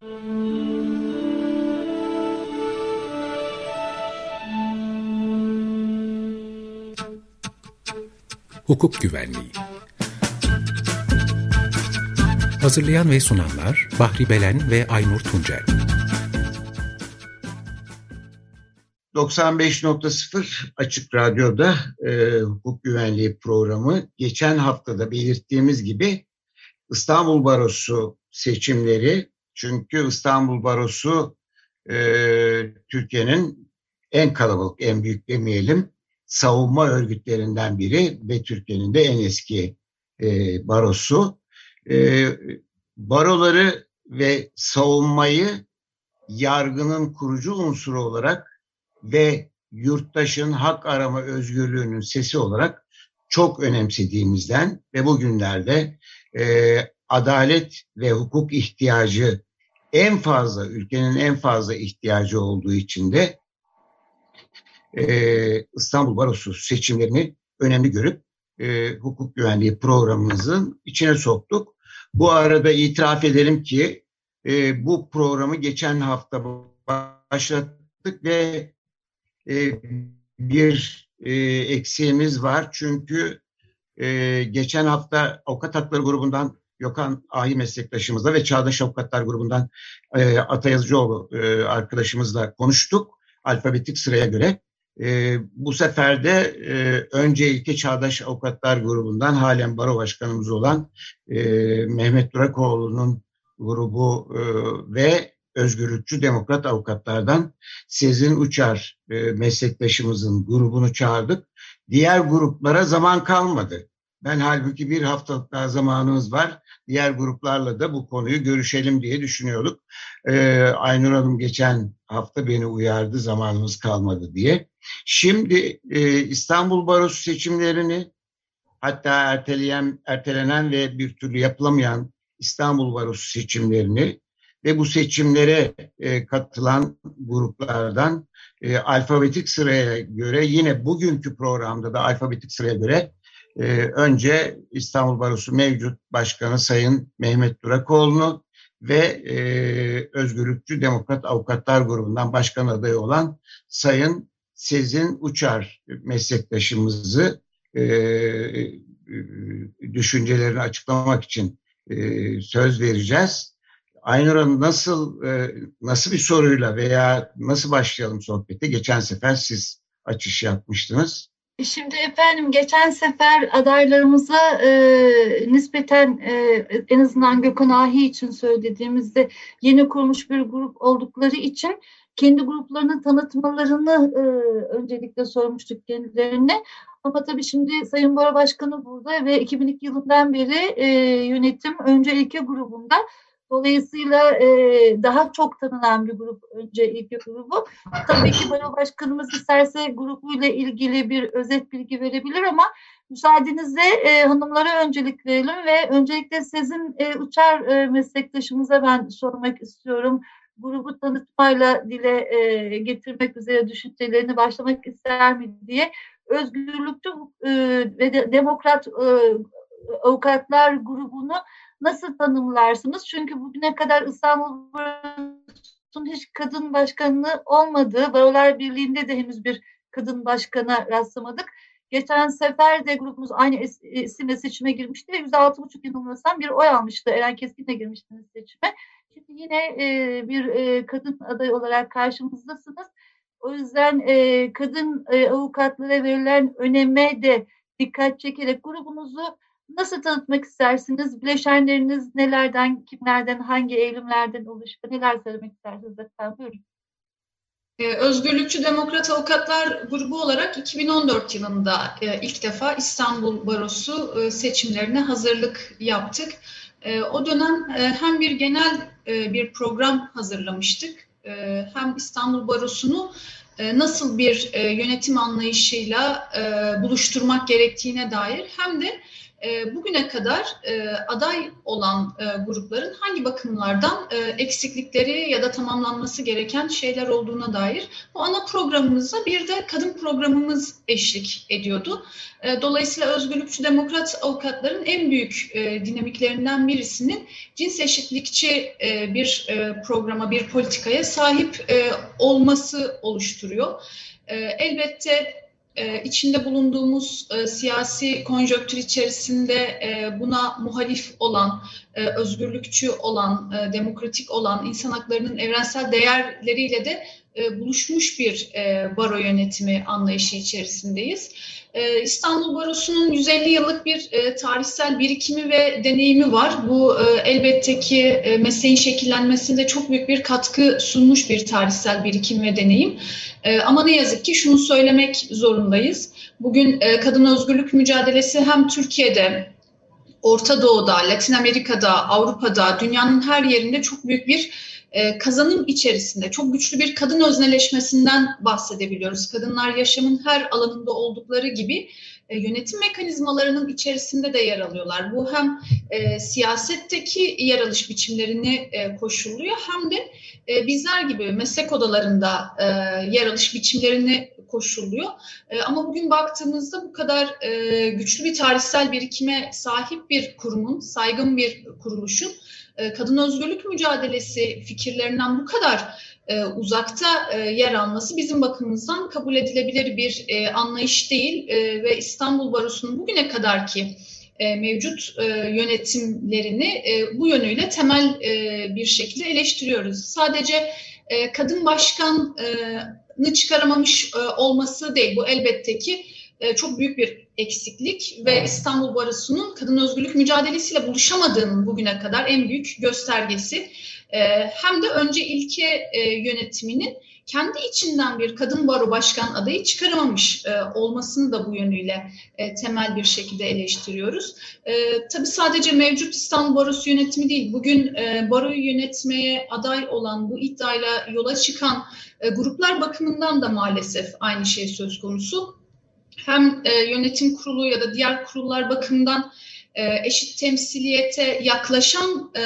Hukuk Güvenliği. Hazırlayan ve sunanlar Bahri Belen ve Aynur Tuncel. 95.0 Açık Radyo'da e, hukuk güvenliği programı geçen haftada belirttiğimiz gibi İstanbul Barosu seçimleri çünkü İstanbul Barosu e, Türkiye'nin en kalabalık, en büyük demeyelim savunma örgütlerinden biri ve Türkiye'nin de en eski e, barosu. E, baroları ve savunmayı yargının kurucu unsuru olarak ve yurttaşın hak arama özgürlüğünün sesi olarak çok önemsediğimizden ve bugünlerde e, adalet ve hukuk ihtiyacı en fazla, ülkenin en fazla ihtiyacı olduğu için de e, İstanbul Barosu seçimlerini önemli görüp e, hukuk güvenliği programımızın içine soktuk. Bu arada itiraf edelim ki e, bu programı geçen hafta başlattık ve e, bir e, eksiğimiz var. Çünkü e, geçen hafta Avukat Hakları grubundan Gökhan Ahi meslektaşımızla ve Çağdaş Avukatlar grubundan e, Ata Yazıcıoğlu e, arkadaşımızla konuştuk. Alfabetik sıraya göre. E, bu sefer de e, önce ilke Çağdaş Avukatlar grubundan halen baro başkanımız olan e, Mehmet Durakoğlu'nun grubu e, ve Özgürlükçü Demokrat Avukatlardan Sezin Uçar e, meslektaşımızın grubunu çağırdık. Diğer gruplara zaman kalmadı. Ben halbuki bir haftalık daha zamanımız var. Diğer gruplarla da bu konuyu görüşelim diye düşünüyorduk. Ee, Aynur Hanım geçen hafta beni uyardı zamanımız kalmadı diye. Şimdi e, İstanbul Barosu seçimlerini hatta erteleyen, ertelenen ve bir türlü yapılamayan İstanbul Barosu seçimlerini ve bu seçimlere e, katılan gruplardan e, alfabetik sıraya göre yine bugünkü programda da alfabetik sıraya göre e, önce İstanbul Barosu mevcut başkanı Sayın Mehmet Durakoğlu'nu ve e, Özgürlükçü Demokrat Avukatlar Grubu'ndan başkan adayı olan Sayın Sezin Uçar meslektaşımızı e, e, düşüncelerini açıklamak için e, söz vereceğiz. Aynur Hanım nasıl e, nasıl bir soruyla veya nasıl başlayalım sohbete? Geçen sefer siz açış yapmıştınız. Şimdi efendim geçen sefer adaylarımıza e, nispeten e, en azından Gökhan Ahi için söylediğimizde yeni kurmuş bir grup oldukları için kendi gruplarını tanıtmalarını e, öncelikle sormuştuk kendilerine. Ama tabii şimdi Sayın Bora Başkanı burada ve 2002 yılından beri e, yönetim önce ilke grubunda Dolayısıyla e, daha çok tanınan bir grup önce ilk grubu. Tabii ki Baro Başkanımız isterse grubuyla ilgili bir özet bilgi verebilir ama müsaadenizle e, hanımlara öncelik verelim ve öncelikle sizin e, Uçar e, meslektaşımıza ben sormak istiyorum. Grubu tanıtmayla dile e, getirmek üzere düşüncelerini başlamak ister mi diye. Özgürlükçü e, ve de, demokrat e, avukatlar grubunu nasıl tanımlarsınız? Çünkü bugüne kadar İstanbul Barosu'nun hiç kadın başkanı olmadığı, Barolar Birliği'nde de henüz bir kadın başkana rastlamadık. Geçen sefer de grubumuz aynı isimle seçime girmişti ve %6,5 yanılmıyorsam bir oy almıştı. Eren Keskin'le girmiştiniz seçime. Şimdi yine e, bir e, kadın aday olarak karşımızdasınız. O yüzden e, kadın e, avukatlara verilen öneme de dikkat çekerek grubunuzu nasıl tanıtmak istersiniz? Bileşenleriniz nelerden, kimlerden, hangi eğilimlerden oluşuyor? Neler söylemek istersiniz efendim? Buyurun. Ee, Özgürlükçü Demokrat Avukatlar grubu olarak 2014 yılında e, ilk defa İstanbul Barosu e, seçimlerine hazırlık yaptık. E, o dönem hem bir genel bir program hazırlamıştık, hem İstanbul Barosu'nu nasıl bir yönetim anlayışıyla buluşturmak gerektiğine dair hem de bugüne kadar e, aday olan e, grupların hangi bakımlardan e, eksiklikleri ya da tamamlanması gereken şeyler olduğuna dair bu ana programımıza bir de kadın programımız eşlik ediyordu. E, dolayısıyla özgürlükçü demokrat avukatların en büyük e, dinamiklerinden birisinin cins eşitlikçi e, bir e, programa, bir politikaya sahip e, olması oluşturuyor. E, elbette e, içinde bulunduğumuz e, siyasi konjöktür içerisinde e, buna muhalif olan, e, özgürlükçü olan, e, demokratik olan insan haklarının evrensel değerleriyle de e, buluşmuş bir e, baro yönetimi anlayışı içerisindeyiz. E, İstanbul Barosu'nun 150 yıllık bir tarihsel birikimi ve deneyimi var. Bu elbette ki mesleğin şekillenmesinde çok büyük bir katkı sunmuş bir tarihsel birikim ve deneyim. Ama ne yazık ki şunu söylemek zorundayız. Bugün kadın özgürlük mücadelesi hem Türkiye'de Orta Doğu'da, Latin Amerika'da, Avrupa'da, dünyanın her yerinde çok büyük bir e, kazanım içerisinde çok güçlü bir kadın özneleşmesinden bahsedebiliyoruz. Kadınlar yaşamın her alanında oldukları gibi e, yönetim mekanizmalarının içerisinde de yer alıyorlar. Bu hem e, siyasetteki yer alış biçimlerini e, koşulluyor hem de e, bizler gibi meslek odalarında e, yer alış biçimlerini koşulluyor. E, ama bugün baktığımızda bu kadar e, güçlü bir tarihsel birikime sahip bir kurumun, saygın bir kuruluşun e, kadın özgürlük mücadelesi fikirlerinden bu kadar e, uzakta e, yer alması bizim bakımımızdan kabul edilebilir bir anlayış değil ve İstanbul Barosu'nun bugüne kadar ki mevcut yönetimlerini bu yönüyle temel bir şekilde eleştiriyoruz. Sadece kadın başkanı çıkaramamış olması değil bu elbette ki çok büyük bir eksiklik ve İstanbul Barosu'nun kadın özgürlük mücadelesiyle buluşamadığının bugüne kadar en büyük göstergesi. E, hem de önce ilke e, yönetiminin kendi içinden bir kadın baro başkan adayı çıkaramamış olmasını da bu yönüyle temel bir şekilde eleştiriyoruz. tabii sadece mevcut İstanbul Barosu yönetimi değil, bugün baroyu yönetmeye aday olan, bu iddiayla yola çıkan gruplar bakımından da maalesef aynı şey söz konusu hem e, yönetim kurulu ya da diğer kurullar bakımından e, eşit temsiliyete yaklaşan e,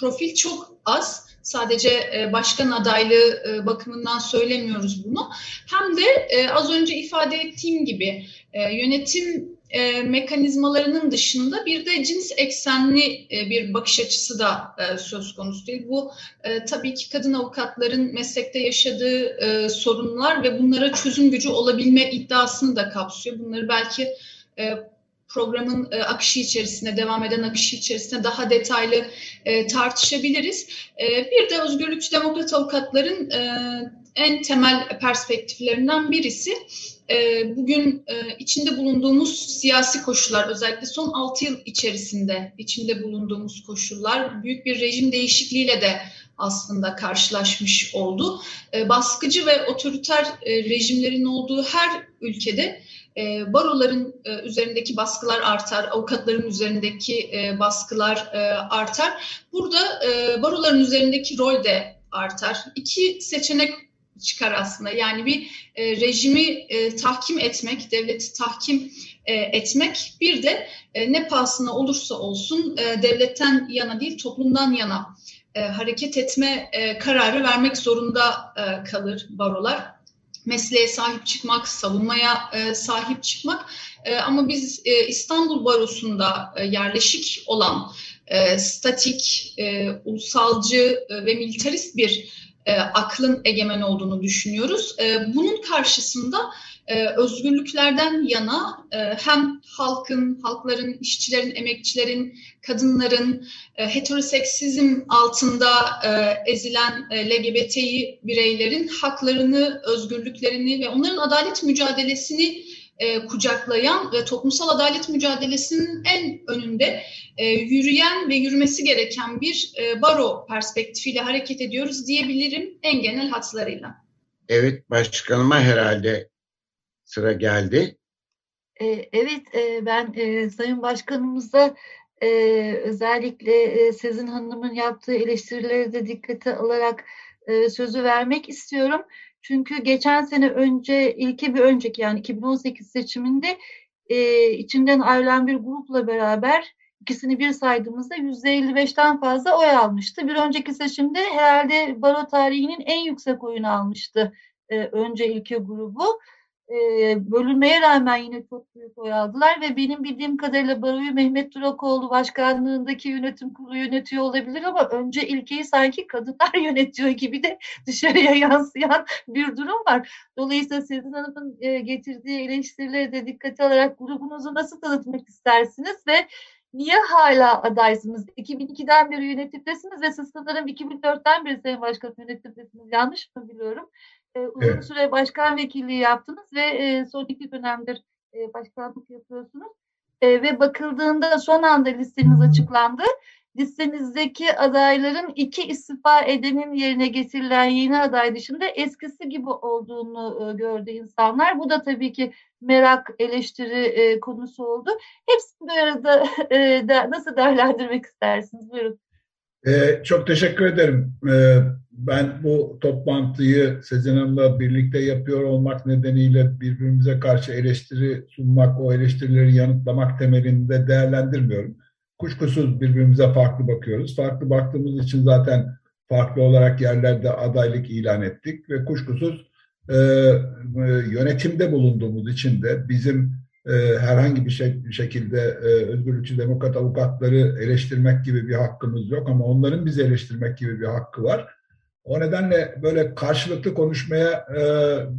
profil çok az. Sadece e, başkan adaylığı e, bakımından söylemiyoruz bunu. Hem de e, az önce ifade ettiğim gibi e, yönetim e, mekanizmalarının dışında bir de cins eksenli e, bir bakış açısı da e, söz konusu değil. Bu e, tabii ki kadın avukatların meslekte yaşadığı e, sorunlar ve bunlara çözüm gücü olabilme iddiasını da kapsıyor. Bunları belki e, programın e, akışı içerisinde, devam eden akışı içerisinde daha detaylı e, tartışabiliriz. E, bir de özgürlükçü demokrat avukatların e, en temel perspektiflerinden birisi e, bugün e, içinde bulunduğumuz siyasi koşullar özellikle son 6 yıl içerisinde içinde bulunduğumuz koşullar büyük bir rejim değişikliğiyle de aslında karşılaşmış oldu. E, baskıcı ve otoriter rejimlerin olduğu her ülkede baroların üzerindeki baskılar artar, avukatların üzerindeki baskılar artar. Burada baroların üzerindeki rol de artar. İki seçenek çıkar aslında. Yani bir e, rejimi e, tahkim etmek, devleti tahkim e, etmek bir de e, ne pahasına olursa olsun e, devletten yana değil toplumdan yana e, hareket etme e, kararı vermek zorunda e, kalır barolar. Mesleğe sahip çıkmak, savunmaya e, sahip çıkmak e, ama biz e, İstanbul Barosu'nda e, yerleşik olan e, statik, e, ulusalcı e, ve militarist bir e, aklın egemen olduğunu düşünüyoruz. E, bunun karşısında e, özgürlüklerden yana e, hem halkın, halkların, işçilerin, emekçilerin, kadınların e, heteroseksizm altında e, ezilen e, LGBTİ bireylerin haklarını, özgürlüklerini ve onların adalet mücadelesini e, kucaklayan ve toplumsal adalet mücadelesinin en önünde e, yürüyen ve yürümesi gereken bir e, baro perspektifiyle hareket ediyoruz diyebilirim en genel hatlarıyla. Evet başkanıma herhalde sıra geldi. E, evet e, ben e, Sayın Başkanımıza e, özellikle e, Sezin Hanım'ın yaptığı eleştirileri de dikkate alarak e, sözü vermek istiyorum. Çünkü geçen sene önce ilki bir önceki yani 2018 seçiminde e, içinden ayrılan bir grupla beraber ikisini bir saydığımızda %55'ten fazla oy almıştı. Bir önceki seçimde herhalde baro tarihinin en yüksek oyunu almıştı e, önce ilke grubu e, bölünmeye rağmen yine çok büyük oy aldılar ve benim bildiğim kadarıyla Baro'yu Mehmet Durakoğlu başkanlığındaki yönetim kurulu yönetiyor olabilir ama önce ilkeyi sanki kadınlar yönetiyor gibi de dışarıya yansıyan bir durum var. Dolayısıyla Sezin Hanım'ın e, getirdiği eleştirileri de dikkate alarak grubunuzu nasıl tanıtmak istersiniz ve niye hala adaysınız? 2002'den beri yönetimdesiniz ve siz sanırım 2004'ten beri Sayın Başkan yönetimdesiniz. Yanlış mı biliyorum? E, uzun evet. süre başkan vekilliği yaptınız ve e, son iki dönemdir e, başkanlık yapıyorsunuz. E, ve bakıldığında son anda listeniz açıklandı. Listenizdeki adayların iki istifa edenin yerine getirilen yeni aday dışında eskisi gibi olduğunu e, gördü insanlar. Bu da tabii ki merak, eleştiri e, konusu oldu. Hepsini bir arada e, da, nasıl değerlendirmek istersiniz? Buyurun. Ee, çok teşekkür ederim. Ee, ben bu toplantıyı Sezen Hanım'la birlikte yapıyor olmak nedeniyle birbirimize karşı eleştiri sunmak, o eleştirileri yanıtlamak temelinde değerlendirmiyorum. Kuşkusuz birbirimize farklı bakıyoruz. Farklı baktığımız için zaten farklı olarak yerlerde adaylık ilan ettik ve kuşkusuz e, e yönetimde bulunduğumuz için de bizim e, herhangi bir şey, şekilde e, özgürlükçü demokrat avukatları eleştirmek gibi bir hakkımız yok ama onların bizi eleştirmek gibi bir hakkı var. O nedenle böyle karşılıklı konuşmaya e,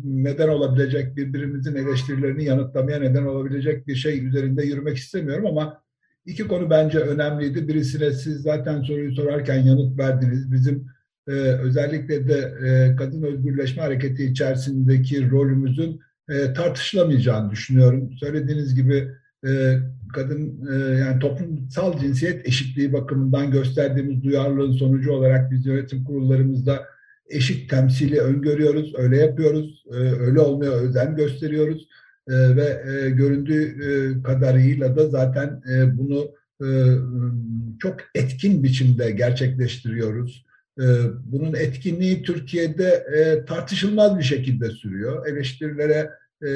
neden olabilecek, birbirimizin eleştirilerini yanıtlamaya neden olabilecek bir şey üzerinde yürümek istemiyorum ama iki konu bence önemliydi. Birisine siz zaten soruyu sorarken yanıt verdiniz. Bizim e, özellikle de e, kadın özgürleşme hareketi içerisindeki rolümüzün e, tartışılamayacağını düşünüyorum. Söylediğiniz gibi e, kadın e, yani toplumsal cinsiyet eşitliği bakımından gösterdiğimiz duyarlılığın sonucu olarak biz yönetim kurullarımızda eşit temsili öngörüyoruz, öyle yapıyoruz, e, öyle olmaya özen gösteriyoruz e, ve göründüğü kadarıyla da zaten bunu çok etkin biçimde gerçekleştiriyoruz. Bunun etkinliği Türkiye'de tartışılmaz bir şekilde sürüyor. Eleştirilere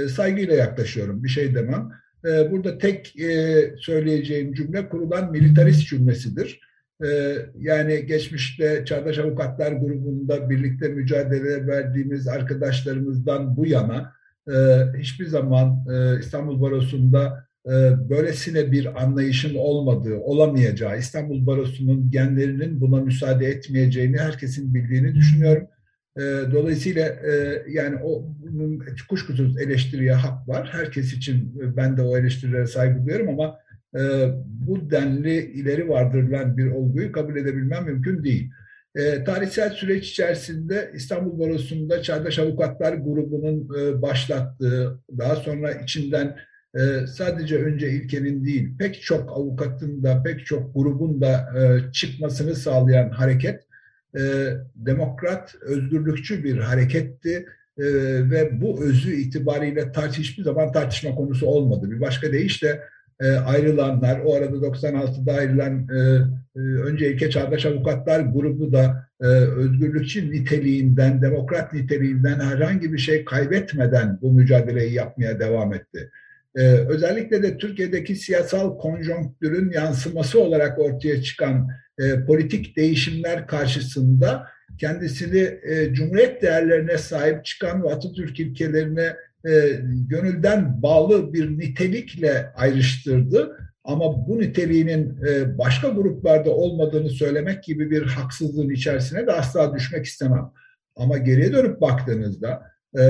saygıyla yaklaşıyorum, bir şey demem. E, burada tek e, söyleyeceğim cümle kurulan militarist cümlesidir. E, yani geçmişte Çağdaş Avukatlar grubunda birlikte mücadele verdiğimiz arkadaşlarımızdan bu yana e, hiçbir zaman e, İstanbul Barosu'nda böylesine bir anlayışın olmadığı, olamayacağı, İstanbul Barosu'nun genlerinin buna müsaade etmeyeceğini herkesin bildiğini düşünüyorum. E, dolayısıyla e, yani o kuşkusuz eleştiriye hak var. Herkes için e, ben de o eleştirilere saygı duyuyorum ama e, bu denli ileri vardırılan bir olguyu kabul edebilmem mümkün değil. Tarihsel süreç içerisinde İstanbul Barosu'nda Çağdaş Avukatlar grubunun başlattığı, daha sonra içinden sadece önce ilkenin değil, pek çok avukatın da, pek çok grubun da çıkmasını sağlayan hareket, e, demokrat, özgürlükçü bir hareketti e, ve bu özü itibariyle tartış hiçbir zaman tartışma konusu olmadı. Bir başka deyişle e, ayrılanlar, o arada 96'da ayrılan e, e, önce ilke çağdaş avukatlar grubu da e, özgürlükçü niteliğinden, demokrat niteliğinden herhangi bir şey kaybetmeden bu mücadeleyi yapmaya devam etti. Ee, özellikle de Türkiye'deki siyasal konjonktürün yansıması olarak ortaya çıkan e, politik değişimler karşısında kendisini e, cumhuriyet değerlerine sahip çıkan ve Atatürk ilkelerine e, gönülden bağlı bir nitelikle ayrıştırdı. Ama bu niteliğinin e, başka gruplarda olmadığını söylemek gibi bir haksızlığın içerisine de asla düşmek istemem. Ama geriye dönüp baktığınızda e,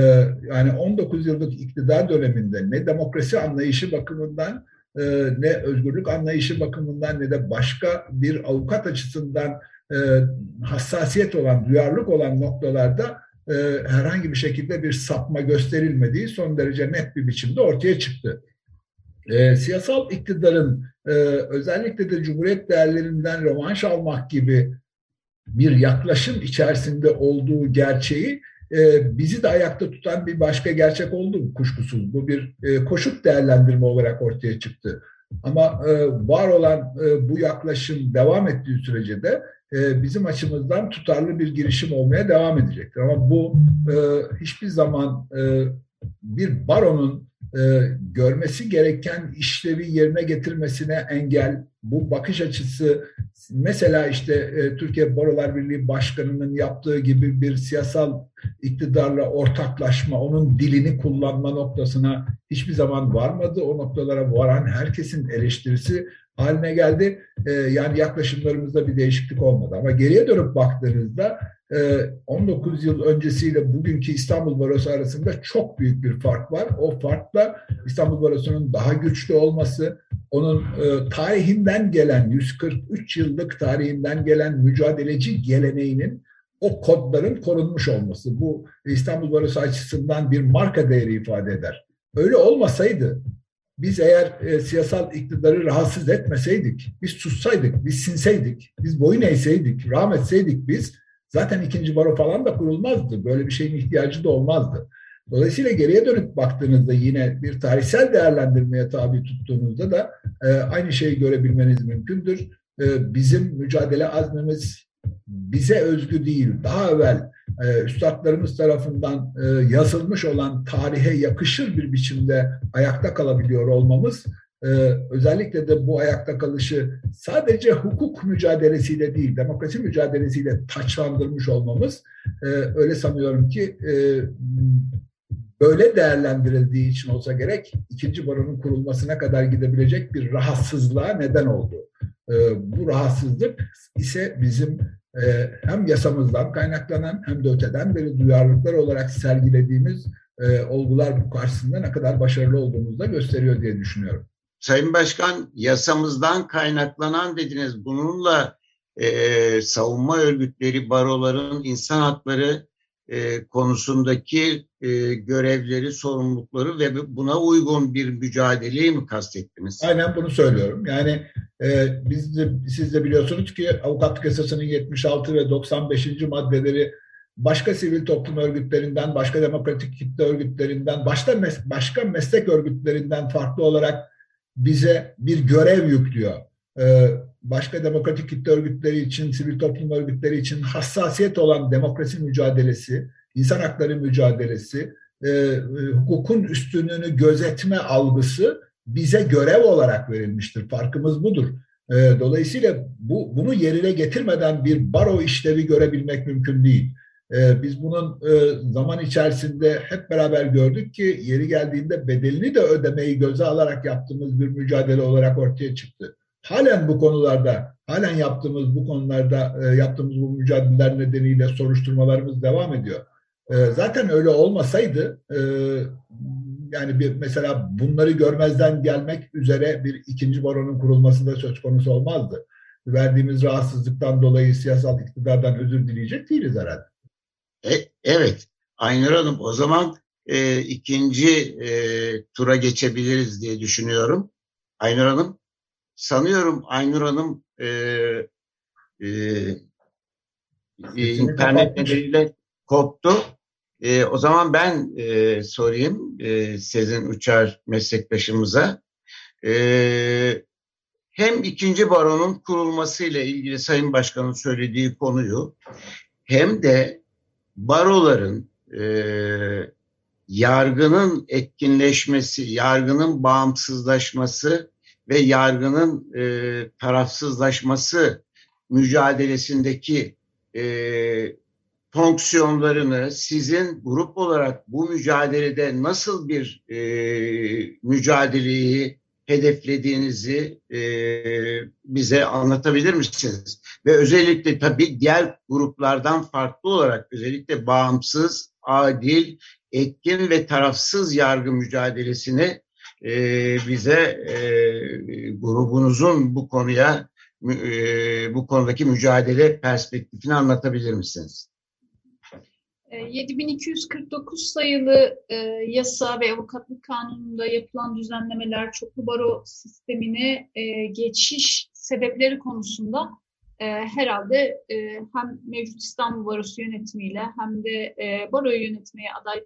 yani 19 yıllık iktidar döneminde ne demokrasi anlayışı bakımından e, ne özgürlük anlayışı bakımından ne de başka bir avukat açısından e, hassasiyet olan, duyarlılık olan noktalarda e, herhangi bir şekilde bir sapma gösterilmediği son derece net bir biçimde ortaya çıktı. E, siyasal iktidarın e, özellikle de cumhuriyet değerlerinden rövanş almak gibi bir yaklaşım içerisinde olduğu gerçeği e, bizi de ayakta tutan bir başka gerçek oldu kuşkusuz. Bu bir e, koşut değerlendirme olarak ortaya çıktı. Ama e, var olan e, bu yaklaşım devam ettiği sürece de bizim açımızdan tutarlı bir girişim olmaya devam edecektir. Ama bu hiçbir zaman bir baronun e, görmesi gereken işlevi yerine getirmesine engel, bu bakış açısı mesela işte e, Türkiye Barolar Birliği Başkanı'nın yaptığı gibi bir siyasal iktidarla ortaklaşma, onun dilini kullanma noktasına hiçbir zaman varmadı. O noktalara varan herkesin eleştirisi haline geldi. E, yani yaklaşımlarımızda bir değişiklik olmadı. Ama geriye dönüp baktığınızda 19 ee, yıl öncesiyle bugünkü İstanbul Barosu arasında çok büyük bir fark var. O farkla İstanbul Barosu'nun daha güçlü olması, onun e, tarihinden gelen 143 yıllık tarihinden gelen mücadeleci geleneğinin o kodların korunmuş olması. Bu İstanbul Barosu açısından bir marka değeri ifade eder. Öyle olmasaydı biz eğer e, siyasal iktidarı rahatsız etmeseydik, biz sussaydık, biz sinseydik, biz boyun eğseydik, rahmetseydik biz Zaten ikinci baro falan da kurulmazdı. Böyle bir şeyin ihtiyacı da olmazdı. Dolayısıyla geriye dönüp baktığınızda yine bir tarihsel değerlendirmeye tabi tuttuğunuzda da e, aynı şeyi görebilmeniz mümkündür. E, bizim mücadele azmimiz bize özgü değil. Daha evvel e, üstadlarımız tarafından e, yazılmış olan tarihe yakışır bir biçimde ayakta kalabiliyor olmamız ee, özellikle de bu ayakta kalışı sadece hukuk mücadelesiyle değil, demokrasi mücadelesiyle taçlandırmış olmamız e, öyle sanıyorum ki e, böyle değerlendirildiği için olsa gerek ikinci baronun kurulmasına kadar gidebilecek bir rahatsızlığa neden oldu. E, bu rahatsızlık ise bizim e, hem yasamızdan kaynaklanan hem de öteden beri duyarlılıklar olarak sergilediğimiz e, olgular karşısında ne kadar başarılı olduğumuzu da gösteriyor diye düşünüyorum. Sayın Başkan yasamızdan kaynaklanan dediniz. Bununla e, savunma örgütleri, baroların insan hakları e, konusundaki e, görevleri, sorumlulukları ve buna uygun bir mücadeleyi mi kastettiniz? Aynen bunu söylüyorum. Yani e, biz de, siz de biliyorsunuz ki avukatlık yasasının 76 ve 95. maddeleri başka sivil toplum örgütlerinden, başka demokratik kitle örgütlerinden, başka mes başka meslek örgütlerinden farklı olarak bize bir görev yüklüyor. Ee, başka demokratik kitle örgütleri için, sivil toplum örgütleri için hassasiyet olan demokrasi mücadelesi, insan hakları mücadelesi, e, e, hukukun üstünlüğünü gözetme algısı bize görev olarak verilmiştir. Farkımız budur. E, dolayısıyla bu bunu yerine getirmeden bir baro işlevi görebilmek mümkün değil. Ee, biz bunun e, zaman içerisinde hep beraber gördük ki yeri geldiğinde bedelini de ödemeyi göze alarak yaptığımız bir mücadele olarak ortaya çıktı. Halen bu konularda, halen yaptığımız bu konularda e, yaptığımız bu mücadeleler nedeniyle soruşturmalarımız devam ediyor. E, zaten öyle olmasaydı yani bir mesela bunları görmezden gelmek üzere bir ikinci baronun kurulması da söz konusu olmazdı. Verdiğimiz rahatsızlıktan dolayı siyasal iktidardan özür dileyecek değiliz herhalde. E, evet, Aynur Hanım o zaman e, ikinci e, tura geçebiliriz diye düşünüyorum. Aynur Hanım, sanıyorum Aynur Hanım e, e, e, internet nedeniyle koptu. E, o zaman ben e, sorayım e, Sezin Uçar meslektaşımıza. E, hem ikinci baronun kurulması ile ilgili Sayın Başkan'ın söylediği konuyu hem de baroların e, yargının etkinleşmesi, yargının bağımsızlaşması ve yargının e, tarafsızlaşması mücadelesindeki e, fonksiyonlarını sizin grup olarak bu mücadelede nasıl bir e, mücadeleyi hedeflediğinizi e, bize anlatabilir misiniz? Ve özellikle tabii diğer gruplardan farklı olarak özellikle bağımsız, adil, etkin ve tarafsız yargı mücadelesini e, bize e, grubunuzun bu konuya e, bu konudaki mücadele perspektifini anlatabilir misiniz? 7249 ee, sayılı e, yasa ve avukatlık kanununda yapılan düzenlemeler çoklu baro sistemine e, geçiş sebepleri konusunda e, herhalde e, hem mevcut İstanbul Barosu yönetimiyle hem de e, baroyu yönetmeye aday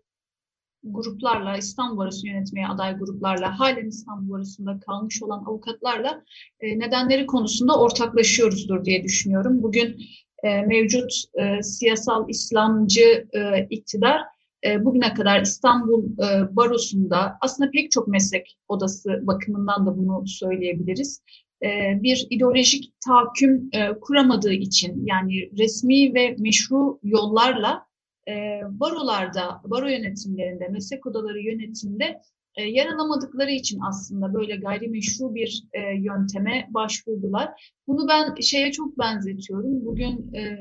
gruplarla, İstanbul Barosu yönetmeye aday gruplarla, halen İstanbul Barosu'nda kalmış olan avukatlarla e, nedenleri konusunda ortaklaşıyoruzdur diye düşünüyorum. Bugün e, mevcut e, siyasal İslamcı e, iktidar e, bugüne kadar İstanbul e, Barosu'nda aslında pek çok meslek odası bakımından da bunu söyleyebiliriz. E, bir ideolojik tahakküm e, kuramadığı için yani resmi ve meşru yollarla e, barolarda, baro yönetimlerinde, meslek odaları yönetiminde e, yer alamadıkları için aslında böyle gayrimeşru bir e, yönteme başvurdular. Bunu ben şeye çok benzetiyorum. Bugün e,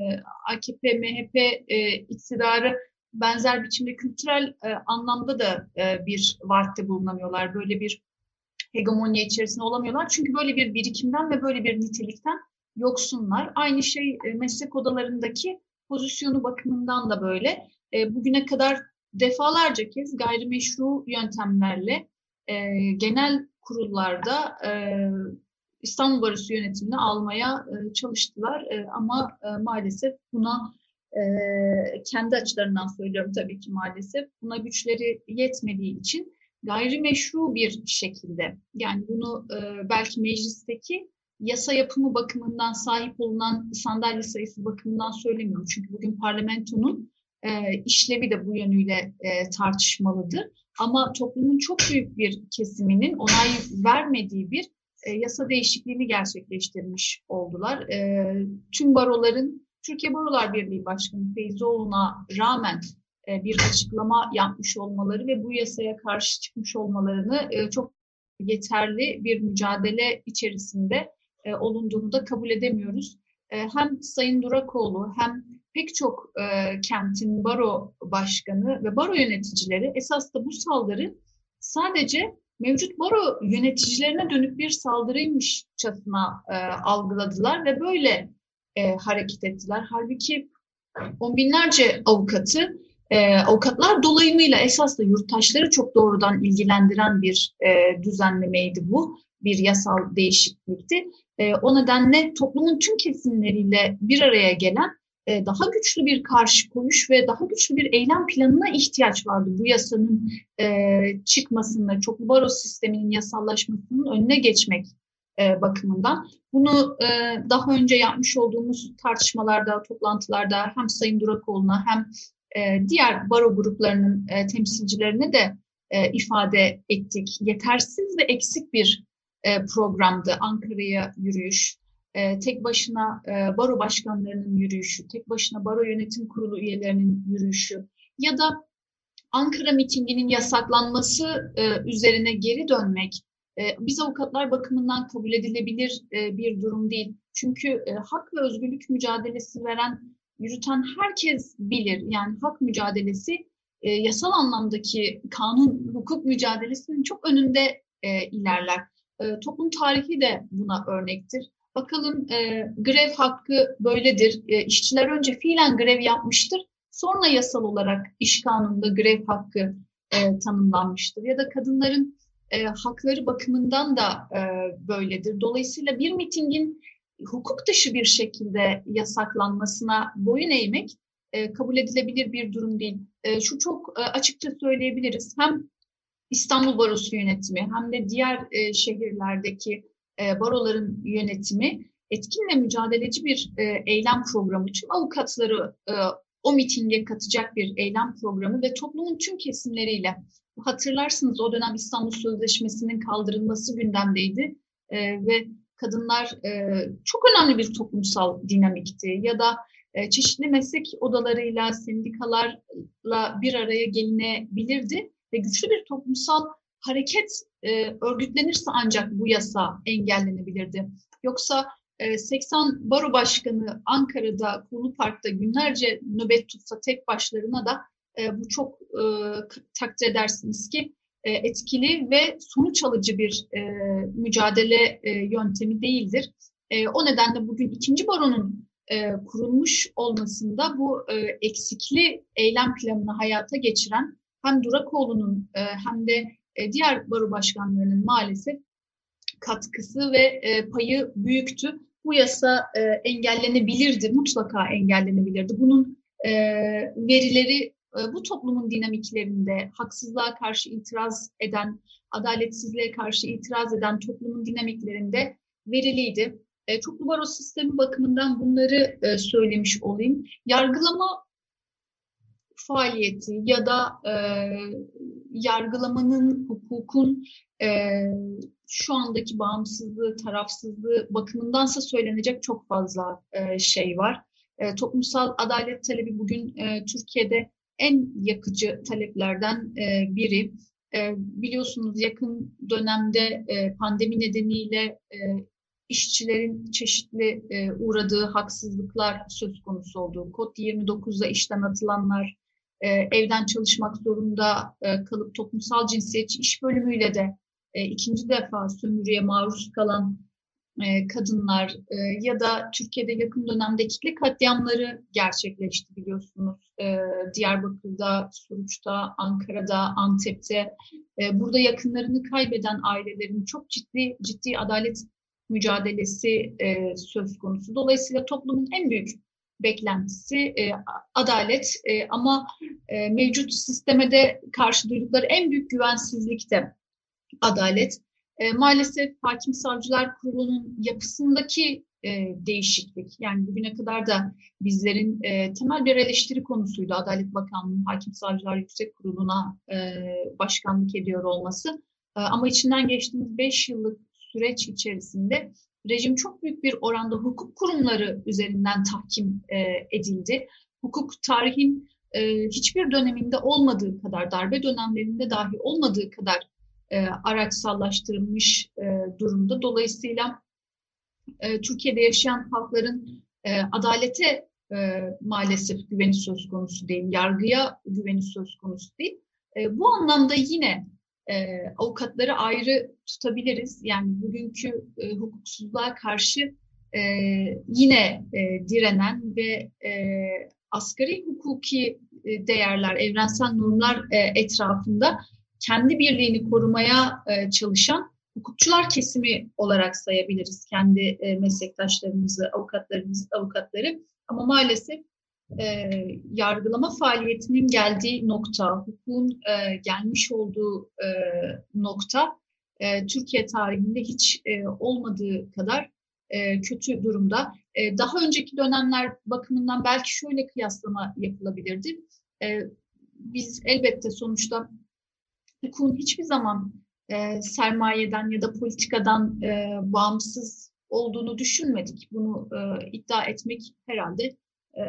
AKP, MHP e, iktidarı benzer biçimde kültürel e, anlamda da e, bir vaatte bulunamıyorlar. Böyle bir hegemonya içerisinde olamıyorlar. Çünkü böyle bir birikimden ve böyle bir nitelikten yoksunlar. Aynı şey e, meslek odalarındaki pozisyonu bakımından da böyle. E, bugüne kadar defalarca kez gayrimeşru yöntemlerle e, genel kurullarda e, İstanbul Barosu yönetimini almaya e, çalıştılar e, ama e, maalesef buna e, kendi açılarından söylüyorum tabii ki maalesef buna güçleri yetmediği için gayrimeşru bir şekilde yani bunu e, belki meclisteki yasa yapımı bakımından sahip olunan sandalye sayısı bakımından söylemiyorum. Çünkü bugün parlamentonun e, işlevi de bu yönüyle e, tartışmalıdır. Ama toplumun çok büyük bir kesiminin onay vermediği bir e, yasa değişikliğini gerçekleştirmiş oldular. E, tüm baroların Türkiye Barolar Birliği Başkanı Feyzoğlu'na rağmen e, bir açıklama yapmış olmaları ve bu yasaya karşı çıkmış olmalarını e, çok yeterli bir mücadele içerisinde e, olunduğunu da kabul edemiyoruz. E, hem Sayın Durakoğlu hem pek çok e, kentin baro başkanı ve baro yöneticileri esas da bu saldırı sadece mevcut baro yöneticilerine dönük bir saldırıymışçasına e, algıladılar ve böyle e, hareket ettiler. Halbuki on binlerce avukatı e, avukatlar dolayımıyla esas da yurttaşları çok doğrudan ilgilendiren bir e, düzenlemeydi bu. Bir yasal değişiklikti. E, o nedenle toplumun tüm kesimleriyle bir araya gelen daha güçlü bir karşı koyuş ve daha güçlü bir eylem planına ihtiyaç vardı. Bu yasanın e, çıkmasında, çoklu baro sisteminin yasallaşmasının önüne geçmek e, bakımından. Bunu e, daha önce yapmış olduğumuz tartışmalarda, toplantılarda hem Sayın Durakoğlu'na hem e, diğer baro gruplarının e, temsilcilerine de e, ifade ettik. Yetersiz ve eksik bir e, programdı Ankara'ya yürüyüş. E, tek başına e, baro başkanlarının yürüyüşü, tek başına baro yönetim kurulu üyelerinin yürüyüşü ya da Ankara mitinginin yasaklanması e, üzerine geri dönmek e, biz avukatlar bakımından kabul edilebilir e, bir durum değil. Çünkü e, hak ve özgürlük mücadelesi veren, yürüten herkes bilir. Yani hak mücadelesi e, yasal anlamdaki kanun, hukuk mücadelesinin çok önünde e, ilerler. E, toplum tarihi de buna örnektir. Bakalım e, grev hakkı böyledir. E, işçiler önce fiilen grev yapmıştır. Sonra yasal olarak iş kanununda grev hakkı e, tanımlanmıştır. Ya da kadınların e, hakları bakımından da e, böyledir. Dolayısıyla bir mitingin hukuk dışı bir şekilde yasaklanmasına boyun eğmek e, kabul edilebilir bir durum değil. E, şu çok e, açıkça söyleyebiliriz. Hem İstanbul Barosu yönetimi hem de diğer e, şehirlerdeki e, baroların yönetimi etkin ve mücadeleci bir e, eylem programı için avukatları e, o mitinge katacak bir eylem programı ve toplumun tüm kesimleriyle hatırlarsınız o dönem İstanbul Sözleşmesi'nin kaldırılması gündemdeydi e, ve kadınlar e, çok önemli bir toplumsal dinamikti ya da e, çeşitli meslek odalarıyla, sendikalarla bir araya gelinebilirdi ve güçlü bir toplumsal hareket e, örgütlenirse ancak bu yasa engellenebilirdi. Yoksa e, 80 baro başkanı Ankara'da, Kulu Park'ta günlerce nöbet tutsa tek başlarına da e, bu çok e, takdir edersiniz ki e, etkili ve sonuç alıcı bir e, mücadele e, yöntemi değildir. E, o nedenle bugün ikinci baronun e, kurulmuş olmasında bu e, eksikli eylem planını hayata geçiren hem Durakoğlu'nun e, hem de e, diğer baro başkanlarının maalesef katkısı ve e, payı büyüktü. Bu yasa e, engellenebilirdi, mutlaka engellenebilirdi. Bunun verileri bu toplumun dinamiklerinde haksızlığa karşı itiraz eden, adaletsizliğe karşı itiraz eden toplumun dinamiklerinde veriliydi. E, çoklu baro sistemi bakımından bunları söylemiş olayım. Yargılama faaliyeti ya da e, yargılamanın, hukukun e, şu andaki bağımsızlığı, tarafsızlığı bakımındansa söylenecek çok fazla e, şey var. E, toplumsal adalet talebi bugün e, Türkiye'de en yakıcı taleplerden e, biri. E, biliyorsunuz yakın dönemde e, pandemi nedeniyle e, işçilerin çeşitli e, uğradığı haksızlıklar söz konusu olduğu, kod 29'da işten atılanlar, e, evden çalışmak zorunda e, kalıp toplumsal cinsiyetçi iş bölümüyle de e, ikinci defa sömürüye maruz kalan e, kadınlar e, ya da Türkiye'de yakın dönemde kitle katliamları gerçekleşti biliyorsunuz. E, Diyarbakır'da, Suruç'ta, Ankara'da, Antep'te. E, burada yakınlarını kaybeden ailelerin çok ciddi ciddi adalet mücadelesi e, söz konusu. Dolayısıyla toplumun en büyük beklentisi e, adalet e, ama e, mevcut sisteme de karşı duydukları en büyük güvensizlik de adalet. E, maalesef Hakim Savcılar Kurulu'nun yapısındaki e, değişiklik, yani bugüne kadar da bizlerin e, temel bir eleştiri konusuydu Adalet Bakanlığı'nın Hakim Savcılar Yüksek Kurulu'na e, başkanlık ediyor olması. E, ama içinden geçtiğimiz 5 yıllık süreç içerisinde rejim çok büyük bir oranda hukuk kurumları üzerinden tahkim e, edildi. Hukuk tarihin e, hiçbir döneminde olmadığı kadar, darbe dönemlerinde dahi olmadığı kadar e, araçsallaştırılmış e, durumda. Dolayısıyla e, Türkiye'de yaşayan halkların e, adalete e, maalesef güveni söz konusu değil, yargıya güveni söz konusu değil. E, bu anlamda yine e, avukatları ayrı tutabiliriz. Yani bugünkü e, hukuksuzluğa karşı e, yine e, direnen ve e, asgari hukuki e, değerler, evrensel normlar e, etrafında kendi birliğini korumaya e, çalışan hukukçular kesimi olarak sayabiliriz kendi e, meslektaşlarımızı, avukatlarımız, avukatları. Ama maalesef e, yargılama faaliyetinin geldiği nokta, hukukun e, gelmiş olduğu e, nokta e, Türkiye tarihinde hiç e, olmadığı kadar e, kötü durumda. E, daha önceki dönemler bakımından belki şöyle kıyaslama yapılabilirdi. E, biz elbette sonuçta hukukun hiçbir zaman e, sermayeden ya da politikadan e, bağımsız olduğunu düşünmedik. Bunu e, iddia etmek herhalde e,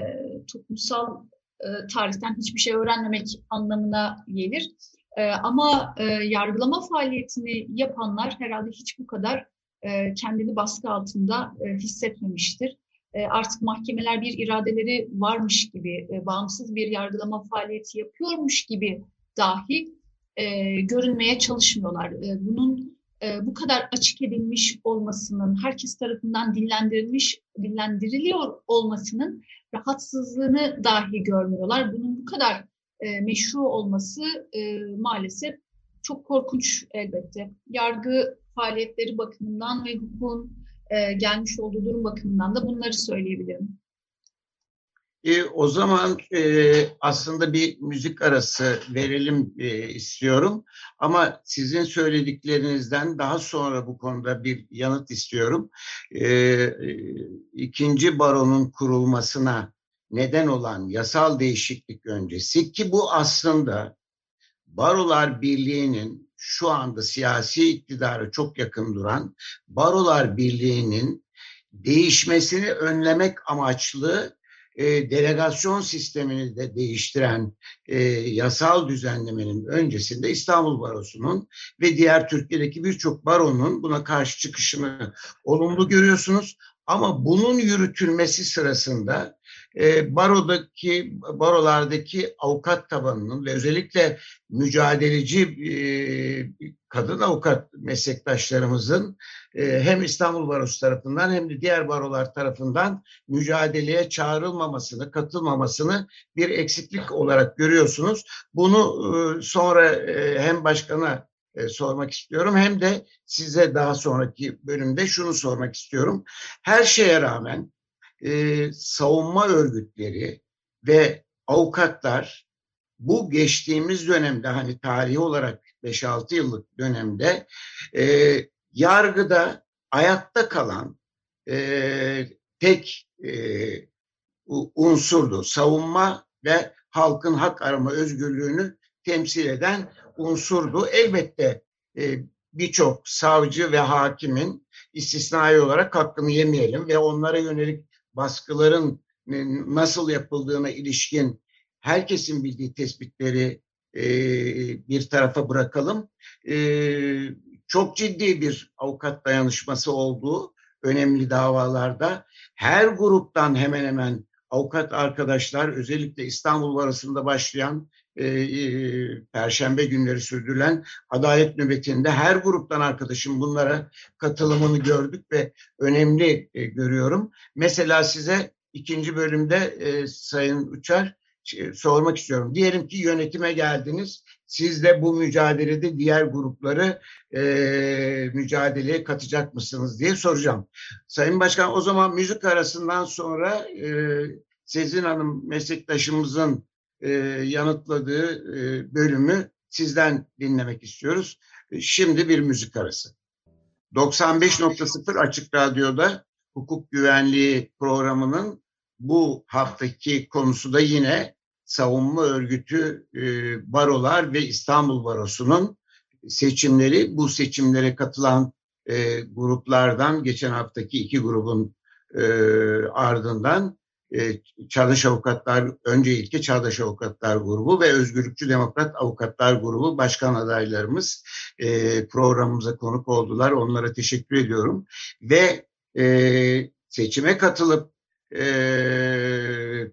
toplumsal e, tarihten hiçbir şey öğrenmemek anlamına gelir. E, ama e, yargılama faaliyetini yapanlar herhalde hiç bu kadar e, kendini baskı altında e, hissetmemiştir. E, artık mahkemeler bir iradeleri varmış gibi, e, bağımsız bir yargılama faaliyeti yapıyormuş gibi dahi e, görünmeye çalışmıyorlar. E, bunun e, bu kadar açık edilmiş olmasının, herkes tarafından dillendirilmiş, dillendiriliyor olmasının rahatsızlığını dahi görmüyorlar. Bunun bu kadar e, meşru olması e, maalesef çok korkunç elbette. Yargı faaliyetleri bakımından ve hukukun e, gelmiş olduğu durum bakımından da bunları söyleyebilirim. E, o zaman e, aslında bir müzik arası verelim e, istiyorum. Ama sizin söylediklerinizden daha sonra bu konuda bir yanıt istiyorum. E, e, ikinci baronun kurulmasına neden olan yasal değişiklik öncesi ki bu aslında Barolar Birliği'nin şu anda siyasi iktidara çok yakın duran Barolar Birliği'nin değişmesini önlemek amaçlı e, delegasyon sistemini de değiştiren e, yasal düzenlemenin öncesinde İstanbul Barosu'nun ve diğer Türkiye'deki birçok baronun buna karşı çıkışını olumlu görüyorsunuz. Ama bunun yürütülmesi sırasında e, barodaki barolardaki avukat tabanının ve özellikle mücadeleci e, kadın avukat meslektaşlarımızın e, hem İstanbul Barosu tarafından hem de diğer barolar tarafından mücadeleye çağrılmamasını, katılmamasını bir eksiklik olarak görüyorsunuz. Bunu e, sonra hem başkana sormak istiyorum hem de size daha sonraki bölümde şunu sormak istiyorum. Her şeye rağmen e, savunma örgütleri ve avukatlar bu geçtiğimiz dönemde hani tarihi olarak 5-6 yıllık dönemde e, yargıda ayakta kalan e, tek e, unsurdu. Savunma ve halkın hak arama özgürlüğünü temsil eden unsurdu. Elbette e, birçok savcı ve hakimin istisnai olarak hakkını yemeyelim ve onlara yönelik baskıların nasıl yapıldığına ilişkin herkesin bildiği tespitleri e, bir tarafa bırakalım. E, çok ciddi bir avukat dayanışması olduğu önemli davalarda her gruptan hemen hemen avukat arkadaşlar özellikle İstanbul arasında başlayan Perşembe günleri sürdürülen adalet nöbetinde her gruptan arkadaşım bunlara katılımını gördük ve önemli e, görüyorum. Mesela size ikinci bölümde e, Sayın Uçar sormak istiyorum. Diyelim ki yönetime geldiniz. Siz de bu mücadelede diğer grupları e, mücadeleye katacak mısınız diye soracağım. Sayın Başkan o zaman müzik arasından sonra e, Sezin Hanım meslektaşımızın e, yanıtladığı e, bölümü sizden dinlemek istiyoruz. Şimdi bir müzik arası. 95.0 Açık Radyo'da hukuk güvenliği programının bu haftaki konusu da yine savunma örgütü e, barolar ve İstanbul Barosu'nun seçimleri. Bu seçimlere katılan e, gruplardan geçen haftaki iki grubun e, ardından e, Çağdaş Avukatlar, önce ilki Çağdaş Avukatlar grubu ve Özgürlükçü Demokrat Avukatlar grubu başkan adaylarımız e, programımıza konuk oldular. Onlara teşekkür ediyorum. Ve e, seçime katılıp e,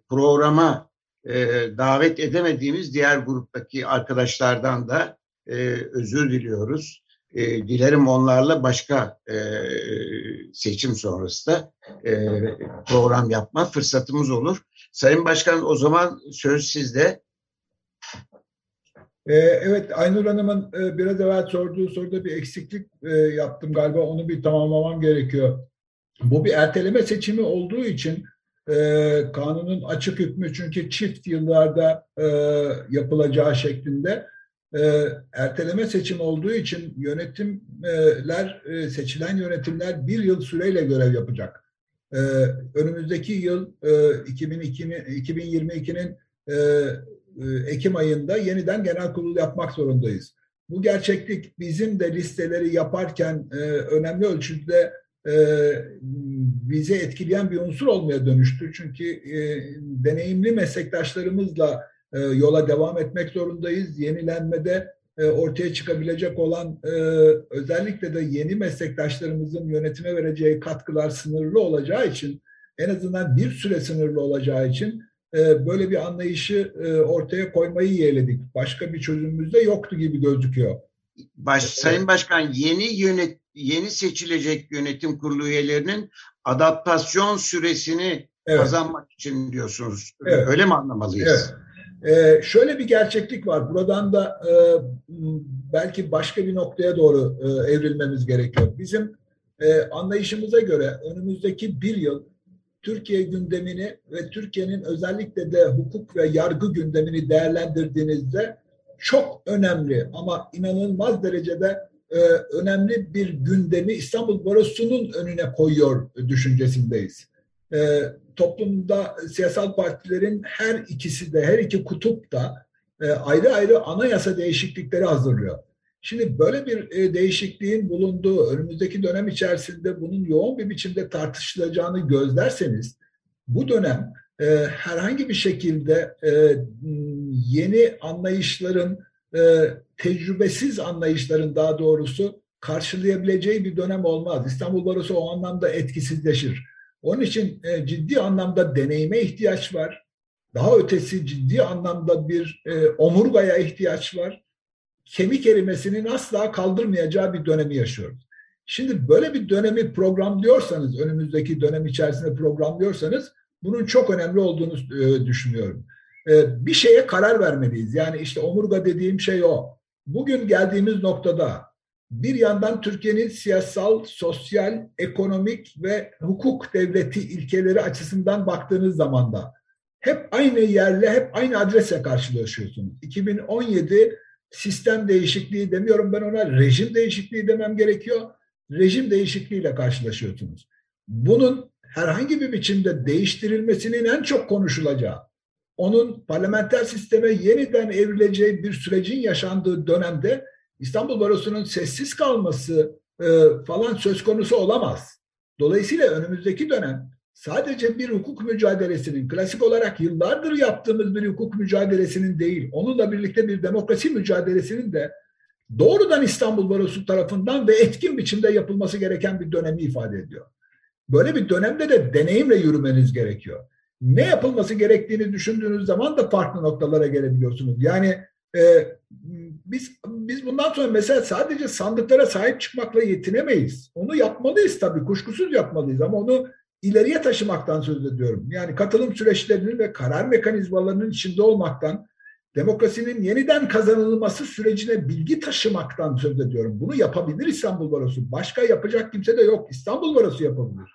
programa e, davet edemediğimiz diğer gruptaki arkadaşlardan da e, özür diliyoruz. E, dilerim onlarla başka e, seçim sonrası da e, program yapma fırsatımız olur. Sayın Başkan o zaman söz sizde. Ee, evet Aynur Hanım'ın e, biraz evvel sorduğu soruda bir eksiklik e, yaptım galiba onu bir tamamlamam gerekiyor. Bu bir erteleme seçimi olduğu için e, kanunun açık hükmü çünkü çift yıllarda yapılacağı şeklinde erteleme seçim olduğu için yönetimler seçilen yönetimler bir yıl süreyle görev yapacak. önümüzdeki yıl 2022'nin Ekim ayında yeniden genel kurul yapmak zorundayız. Bu gerçeklik bizim de listeleri yaparken önemli ölçüde bizi etkileyen bir unsur olmaya dönüştü. Çünkü deneyimli meslektaşlarımızla yola devam etmek zorundayız. Yenilenmede ortaya çıkabilecek olan özellikle de yeni meslektaşlarımızın yönetime vereceği katkılar sınırlı olacağı için en azından bir süre sınırlı olacağı için böyle bir anlayışı ortaya koymayı yeğledik. Başka bir çözümümüz de yoktu gibi gözüküyor. Baş, Sayın Başkan yeni yönet yeni seçilecek yönetim kurulu üyelerinin adaptasyon süresini evet. kazanmak için diyorsunuz. Evet. Öyle mi anlamalıyız? Evet. Ee, şöyle bir gerçeklik var. Buradan da e, belki başka bir noktaya doğru e, evrilmemiz gerekiyor. Bizim e, anlayışımıza göre önümüzdeki bir yıl Türkiye gündemini ve Türkiye'nin özellikle de hukuk ve yargı gündemini değerlendirdiğinizde çok önemli ama inanılmaz derecede e, önemli bir gündemi İstanbul Barosu'nun önüne koyuyor düşüncesindeyiz. E, toplumda siyasal partilerin her ikisi de, her iki kutup da e, ayrı ayrı anayasa değişiklikleri hazırlıyor. Şimdi böyle bir e, değişikliğin bulunduğu önümüzdeki dönem içerisinde bunun yoğun bir biçimde tartışılacağını gözlerseniz bu dönem e, herhangi bir şekilde e, yeni anlayışların, e, tecrübesiz anlayışların daha doğrusu karşılayabileceği bir dönem olmaz. İstanbul Barosu o anlamda etkisizleşir. Onun için e, ciddi anlamda deneyime ihtiyaç var. Daha ötesi ciddi anlamda bir e, omurgaya ihtiyaç var. Kemik erimesinin asla kaldırmayacağı bir dönemi yaşıyoruz. Şimdi böyle bir dönemi programlıyorsanız, önümüzdeki dönem içerisinde programlıyorsanız bunun çok önemli olduğunu e, düşünüyorum. E, bir şeye karar vermeliyiz. Yani işte omurga dediğim şey o. Bugün geldiğimiz noktada bir yandan Türkiye'nin siyasal, sosyal, ekonomik ve hukuk devleti ilkeleri açısından baktığınız zaman da hep aynı yerle, hep aynı adrese karşılaşıyorsunuz. 2017 sistem değişikliği demiyorum ben ona rejim değişikliği demem gerekiyor. Rejim değişikliğiyle karşılaşıyorsunuz. Bunun herhangi bir biçimde değiştirilmesinin en çok konuşulacağı, onun parlamenter sisteme yeniden evrileceği bir sürecin yaşandığı dönemde İstanbul Barosu'nun sessiz kalması e, falan söz konusu olamaz. Dolayısıyla önümüzdeki dönem sadece bir hukuk mücadelesinin, klasik olarak yıllardır yaptığımız bir hukuk mücadelesinin değil, onunla birlikte bir demokrasi mücadelesinin de doğrudan İstanbul Barosu tarafından ve etkin biçimde yapılması gereken bir dönemi ifade ediyor. Böyle bir dönemde de deneyimle yürümeniz gerekiyor. Ne yapılması gerektiğini düşündüğünüz zaman da farklı noktalara gelebiliyorsunuz. Yani e, biz biz bundan sonra mesela sadece sandıklara sahip çıkmakla yetinemeyiz. Onu yapmalıyız tabii, kuşkusuz yapmalıyız ama onu ileriye taşımaktan söz ediyorum. Yani katılım süreçlerinin ve karar mekanizmalarının içinde olmaktan, demokrasinin yeniden kazanılması sürecine bilgi taşımaktan söz ediyorum. Bunu yapabilir İstanbul Barosu. Başka yapacak kimse de yok. İstanbul Barosu yapabilir.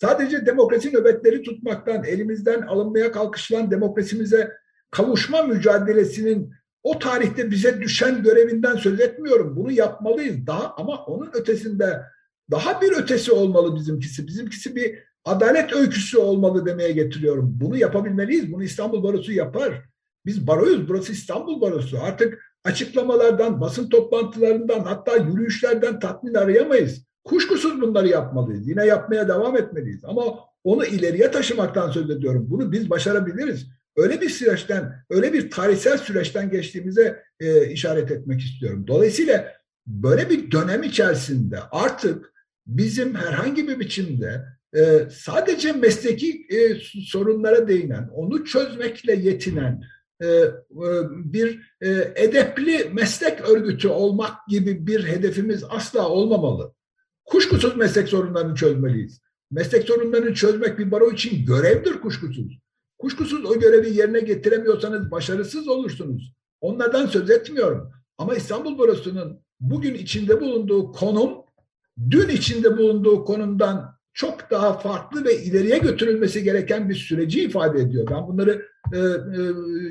Sadece demokrasi nöbetleri tutmaktan, elimizden alınmaya kalkışılan demokrasimize kavuşma mücadelesinin o tarihte bize düşen görevinden söz etmiyorum. Bunu yapmalıyız. Daha ama onun ötesinde daha bir ötesi olmalı bizimkisi. Bizimkisi bir adalet öyküsü olmalı demeye getiriyorum. Bunu yapabilmeliyiz. Bunu İstanbul Barosu yapar. Biz baroyuz. Burası İstanbul Barosu. Artık açıklamalardan, basın toplantılarından hatta yürüyüşlerden tatmin arayamayız. Kuşkusuz bunları yapmalıyız. Yine yapmaya devam etmeliyiz. Ama onu ileriye taşımaktan söz ediyorum. Bunu biz başarabiliriz. Öyle bir süreçten, öyle bir tarihsel süreçten geçtiğimize e, işaret etmek istiyorum. Dolayısıyla böyle bir dönem içerisinde artık bizim herhangi bir biçimde e, sadece mesleki e, sorunlara değinen, onu çözmekle yetinen e, e, bir e, edepli meslek örgütü olmak gibi bir hedefimiz asla olmamalı. Kuşkusuz meslek sorunlarını çözmeliyiz. Meslek sorunlarını çözmek bir baro için görevdir kuşkusuz. Kuşkusuz o görevi yerine getiremiyorsanız başarısız olursunuz. Onlardan söz etmiyorum. Ama İstanbul Barosu'nun bugün içinde bulunduğu konum, dün içinde bulunduğu konumdan çok daha farklı ve ileriye götürülmesi gereken bir süreci ifade ediyor. Ben bunları e, e,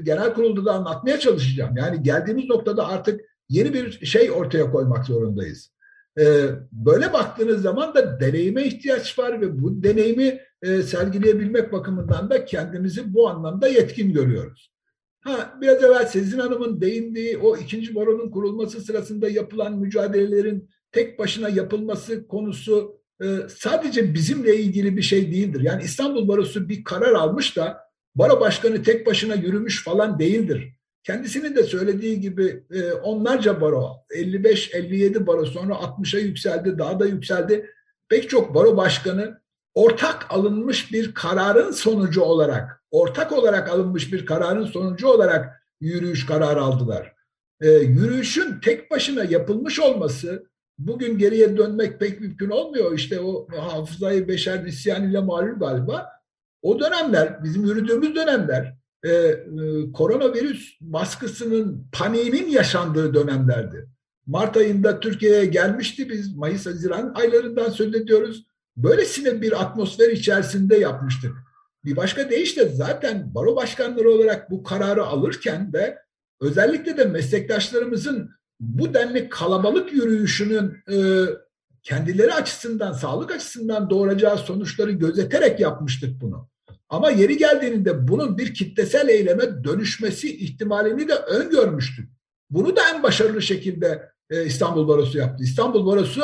genel kurulda da anlatmaya çalışacağım. Yani geldiğimiz noktada artık yeni bir şey ortaya koymak zorundayız. E, böyle baktığınız zaman da deneyime ihtiyaç var ve bu deneyimi e, sergileyebilmek bakımından da kendimizi bu anlamda yetkin görüyoruz. Ha, biraz evvel Sezin Hanım'ın değindiği o ikinci baronun kurulması sırasında yapılan mücadelelerin tek başına yapılması konusu e, sadece bizimle ilgili bir şey değildir. Yani İstanbul Barosu bir karar almış da baro başkanı tek başına yürümüş falan değildir. Kendisinin de söylediği gibi e, onlarca baro, 55-57 baro sonra 60'a yükseldi, daha da yükseldi. Pek çok baro başkanı ortak alınmış bir kararın sonucu olarak, ortak olarak alınmış bir kararın sonucu olarak yürüyüş kararı aldılar. E, yürüyüşün tek başına yapılmış olması bugün geriye dönmek pek mümkün olmuyor. İşte o hafızayı beşer nisyan ile malum galiba. O dönemler, bizim yürüdüğümüz dönemler e, e, koronavirüs baskısının, paniğinin yaşandığı dönemlerdi. Mart ayında Türkiye'ye gelmişti biz Mayıs-Haziran aylarından söz ediyoruz. Böylesine bir atmosfer içerisinde yapmıştık. Bir başka deyişle zaten baro başkanları olarak bu kararı alırken de özellikle de meslektaşlarımızın bu denli kalabalık yürüyüşünün e, kendileri açısından, sağlık açısından doğuracağı sonuçları gözeterek yapmıştık bunu. Ama yeri geldiğinde bunun bir kitlesel eyleme dönüşmesi ihtimalini de öngörmüştük. Bunu da en başarılı şekilde e, İstanbul Barosu yaptı. İstanbul Barosu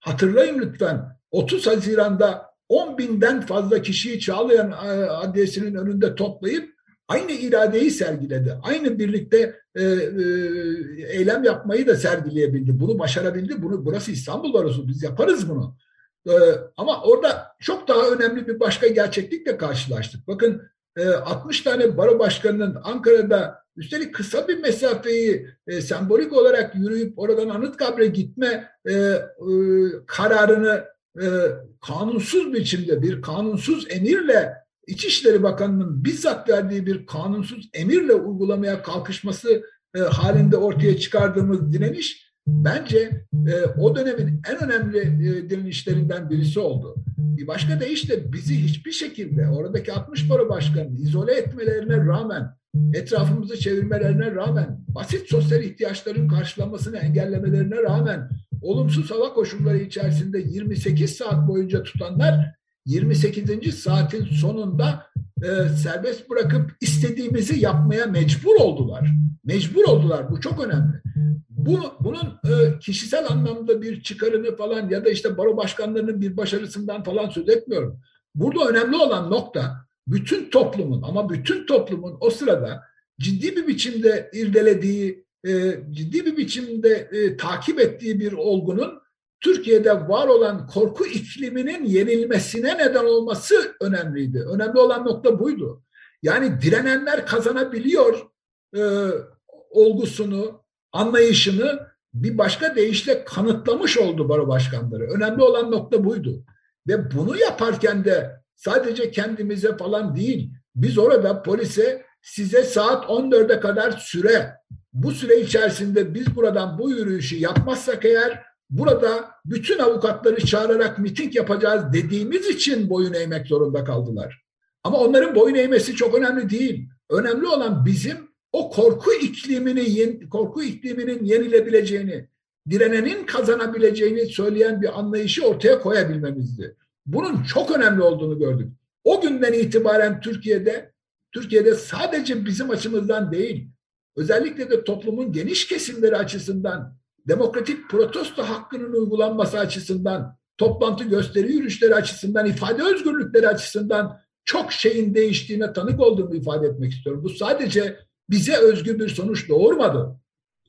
hatırlayın lütfen 30 Haziran'da 10 binden fazla kişiyi Çağlayan e, Adliyesi'nin önünde toplayıp aynı iradeyi sergiledi. Aynı birlikte e, e, eylem yapmayı da sergileyebildi. Bunu başarabildi. Bunu burası İstanbul Barosu. Biz yaparız bunu. E, ama orada çok daha önemli bir başka gerçeklikle karşılaştık. Bakın e, 60 tane baro başkanının Ankara'da üstelik kısa bir mesafeyi e, sembolik olarak yürüyüp oradan Anıtkabir'e gitme e, e, kararını e, kanunsuz biçimde bir kanunsuz emirle İçişleri Bakanı'nın bizzat verdiği bir kanunsuz emirle uygulamaya kalkışması e, halinde ortaya çıkardığımız direniş bence e, o dönemin en önemli e, direnişlerinden birisi oldu. Bir başka deyişle bizi hiçbir şekilde oradaki 60 baro başkanını izole etmelerine rağmen etrafımızı çevirmelerine rağmen basit sosyal ihtiyaçların karşılanmasını engellemelerine rağmen olumsuz hava koşulları içerisinde 28 saat boyunca tutanlar 28. saatin sonunda e, serbest bırakıp istediğimizi yapmaya mecbur oldular. Mecbur oldular. Bu çok önemli. Bu, bunun e, kişisel anlamda bir çıkarını falan ya da işte baro başkanlarının bir başarısından falan söz etmiyorum. Burada önemli olan nokta bütün toplumun ama bütün toplumun o sırada ciddi bir biçimde irdelediği, e, ciddi bir biçimde e, takip ettiği bir olgunun Türkiye'de var olan korku ikliminin yenilmesine neden olması önemliydi. Önemli olan nokta buydu. Yani direnenler kazanabiliyor e, olgusunu, anlayışını bir başka deyişle kanıtlamış oldu baro başkanları. Önemli olan nokta buydu. Ve bunu yaparken de sadece kendimize falan değil, biz orada polise size saat 14'e kadar süre, bu süre içerisinde biz buradan bu yürüyüşü yapmazsak eğer burada bütün avukatları çağırarak miting yapacağız dediğimiz için boyun eğmek zorunda kaldılar. Ama onların boyun eğmesi çok önemli değil. Önemli olan bizim o korku iklimini korku ikliminin yenilebileceğini, direnenin kazanabileceğini söyleyen bir anlayışı ortaya koyabilmemizdi. Bunun çok önemli olduğunu gördük. O günden itibaren Türkiye'de Türkiye'de sadece bizim açımızdan değil, özellikle de toplumun geniş kesimleri açısından demokratik protesto hakkının uygulanması açısından, toplantı gösteri yürüyüşleri açısından, ifade özgürlükleri açısından çok şeyin değiştiğine tanık olduğumu ifade etmek istiyorum. Bu sadece bize özgü bir sonuç doğurmadı.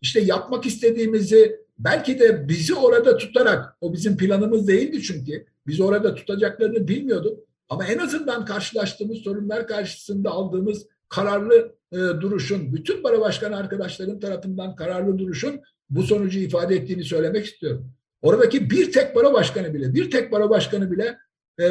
İşte yapmak istediğimizi belki de bizi orada tutarak, o bizim planımız değildi çünkü, bizi orada tutacaklarını bilmiyorduk. Ama en azından karşılaştığımız sorunlar karşısında aldığımız kararlı e, duruşun, bütün baro başkanı arkadaşların tarafından kararlı duruşun bu sonucu ifade ettiğini söylemek istiyorum. Oradaki bir tek baro başkanı bile, bir tek baro başkanı bile e,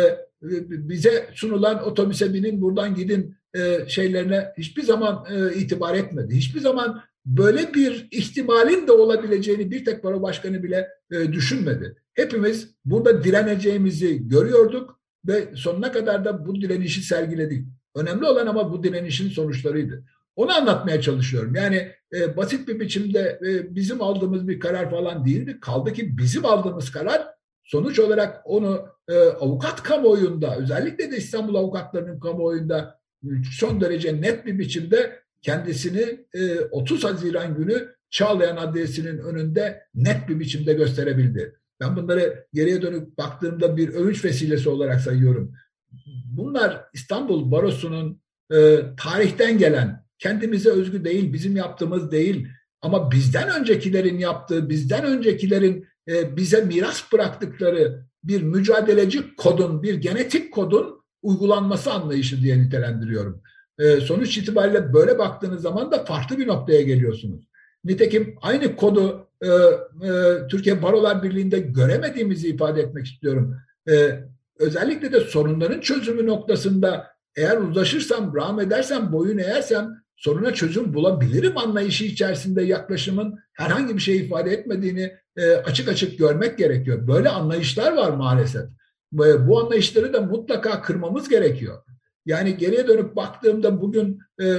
bize sunulan otobüse binin buradan gidin e, şeylerine hiçbir zaman e, itibar etmedi. Hiçbir zaman böyle bir ihtimalin de olabileceğini bir tek baro başkanı bile e, düşünmedi. Hepimiz burada direneceğimizi görüyorduk ve sonuna kadar da bu direnişi sergiledik. Önemli olan ama bu direnişin sonuçlarıydı. Onu anlatmaya çalışıyorum. Yani e, basit bir biçimde e, bizim aldığımız bir karar falan değildi. Kaldı ki bizim aldığımız karar sonuç olarak onu e, avukat kamuoyunda özellikle de İstanbul avukatlarının kamuoyunda son derece net bir biçimde kendisini e, 30 Haziran günü Çağlayan Adliyesi'nin önünde net bir biçimde gösterebildi. Ben bunları geriye dönüp baktığımda bir övünç vesilesi olarak sayıyorum. Bunlar İstanbul Barosu'nun e, tarihten gelen kendimize özgü değil, bizim yaptığımız değil. Ama bizden öncekilerin yaptığı, bizden öncekilerin e, bize miras bıraktıkları bir mücadeleci kodun, bir genetik kodun uygulanması anlayışı diye nitelendiriyorum. E, sonuç itibariyle böyle baktığınız zaman da farklı bir noktaya geliyorsunuz. Nitekim aynı kodu e, e, Türkiye Barolar Birliği'nde göremediğimizi ifade etmek istiyorum. E, özellikle de sorunların çözümü noktasında eğer uzlaşırsam, rağm edersem, boyun eğersem soruna çözüm bulabilirim anlayışı içerisinde yaklaşımın herhangi bir şey ifade etmediğini e, açık açık görmek gerekiyor. Böyle anlayışlar var maalesef. Bu anlayışları da mutlaka kırmamız gerekiyor. Yani geriye dönüp baktığımda bugün e,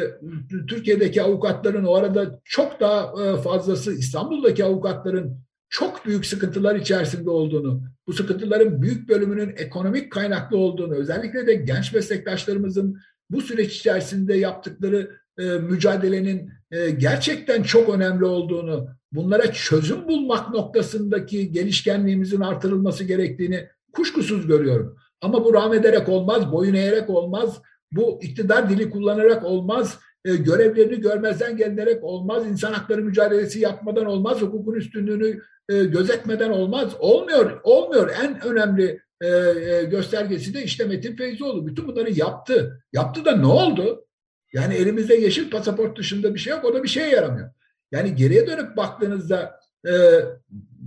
Türkiye'deki avukatların o arada çok daha e, fazlası İstanbul'daki avukatların çok büyük sıkıntılar içerisinde olduğunu, bu sıkıntıların büyük bölümünün ekonomik kaynaklı olduğunu, özellikle de genç meslektaşlarımızın bu süreç içerisinde yaptıkları e, mücadelenin e, gerçekten çok önemli olduğunu, bunlara çözüm bulmak noktasındaki gelişkenliğimizin artırılması gerektiğini kuşkusuz görüyorum. Ama bu rağm ederek olmaz, boyun eğerek olmaz, bu iktidar dili kullanarak olmaz, e, görevlerini görmezden gelinerek olmaz, insan hakları mücadelesi yapmadan olmaz, hukukun üstünlüğünü e, gözetmeden olmaz. Olmuyor, olmuyor. En önemli e, e, göstergesi de işte Metin Feyzoğlu. Bütün bunları yaptı. Yaptı da ne oldu? Yani elimizde yeşil pasaport dışında bir şey yok. O da bir şeye yaramıyor. Yani geriye dönüp baktığınızda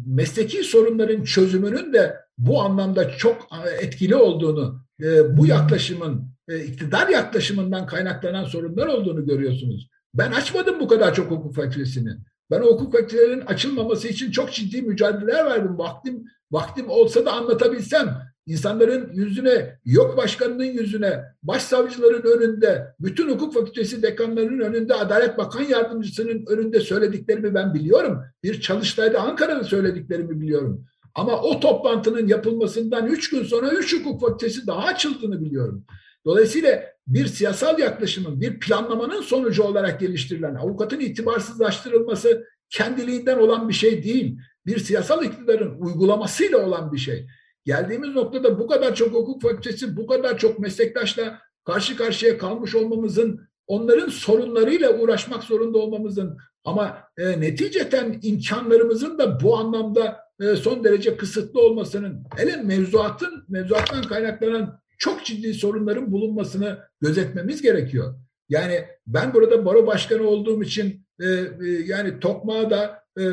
mesleki sorunların çözümünün de bu anlamda çok etkili olduğunu, bu yaklaşımın, iktidar yaklaşımından kaynaklanan sorunlar olduğunu görüyorsunuz. Ben açmadım bu kadar çok hukuk fakültesini. Ben hukuk fakültelerinin açılmaması için çok ciddi mücadeleler verdim. Vaktim vaktim olsa da anlatabilsem insanların yüzüne, yok başkanının yüzüne, başsavcıların önünde, bütün hukuk fakültesi dekanlarının önünde, Adalet Bakan Yardımcısının önünde söylediklerimi ben biliyorum. Bir çalıştayda Ankara'da söylediklerimi biliyorum. Ama o toplantının yapılmasından üç gün sonra üç hukuk fakültesi daha açıldığını biliyorum. Dolayısıyla bir siyasal yaklaşımın, bir planlamanın sonucu olarak geliştirilen avukatın itibarsızlaştırılması kendiliğinden olan bir şey değil. Bir siyasal iktidarın uygulamasıyla olan bir şey. Geldiğimiz noktada bu kadar çok hukuk fakültesi, bu kadar çok meslektaşla karşı karşıya kalmış olmamızın, onların sorunlarıyla uğraşmak zorunda olmamızın ama e, neticeten imkanlarımızın da bu anlamda e, son derece kısıtlı olmasının, hele mevzuatın, mevzuattan kaynaklanan çok ciddi sorunların bulunmasını gözetmemiz gerekiyor. Yani ben burada baro başkanı olduğum için e, e, yani tokmağı da e, e,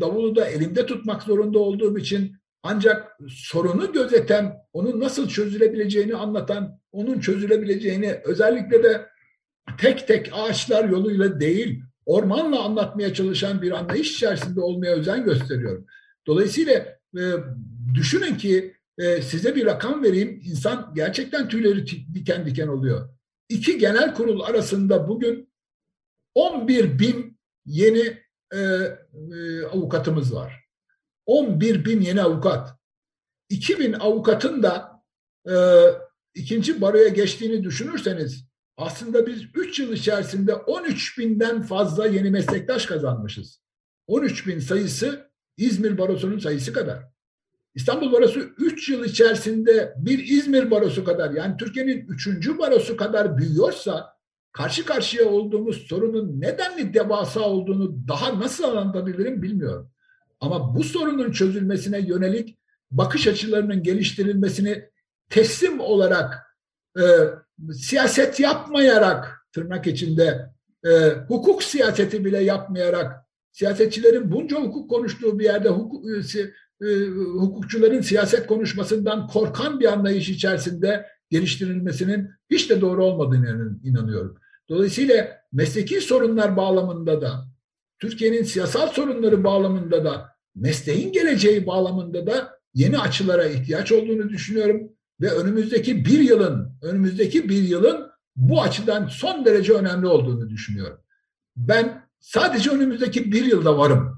davulu da elimde tutmak zorunda olduğum için ancak sorunu gözeten, onun nasıl çözülebileceğini anlatan, onun çözülebileceğini özellikle de tek tek ağaçlar yoluyla değil, ormanla anlatmaya çalışan bir anlayış içerisinde olmaya özen gösteriyorum. Dolayısıyla e, düşünün ki e, size bir rakam vereyim. İnsan gerçekten tüyleri diken diken oluyor. İki genel kurul arasında bugün 11 bin yeni e, e, avukatımız var. 11 bin yeni avukat. 2000 avukatın da e, ikinci baroya geçtiğini düşünürseniz aslında biz 3 yıl içerisinde 13 binden fazla yeni meslektaş kazanmışız. 13 bin sayısı İzmir Barosu'nun sayısı kadar. İstanbul Barosu 3 yıl içerisinde bir İzmir Barosu kadar yani Türkiye'nin 3. Barosu kadar büyüyorsa karşı karşıya olduğumuz sorunun nedenli devasa olduğunu daha nasıl anlatabilirim bilmiyorum. Ama bu sorunun çözülmesine yönelik bakış açılarının geliştirilmesini teslim olarak e, siyaset yapmayarak tırnak içinde e, hukuk siyaseti bile yapmayarak siyasetçilerin bunca hukuk konuştuğu bir yerde hukuk, e, hukukçuların siyaset konuşmasından korkan bir anlayış içerisinde geliştirilmesinin hiç de doğru olmadığını inanıyorum. Dolayısıyla mesleki sorunlar bağlamında da Türkiye'nin siyasal sorunları bağlamında da mesleğin geleceği bağlamında da yeni açılara ihtiyaç olduğunu düşünüyorum ve önümüzdeki bir yılın önümüzdeki bir yılın bu açıdan son derece önemli olduğunu düşünüyorum. Ben sadece önümüzdeki bir yılda varım.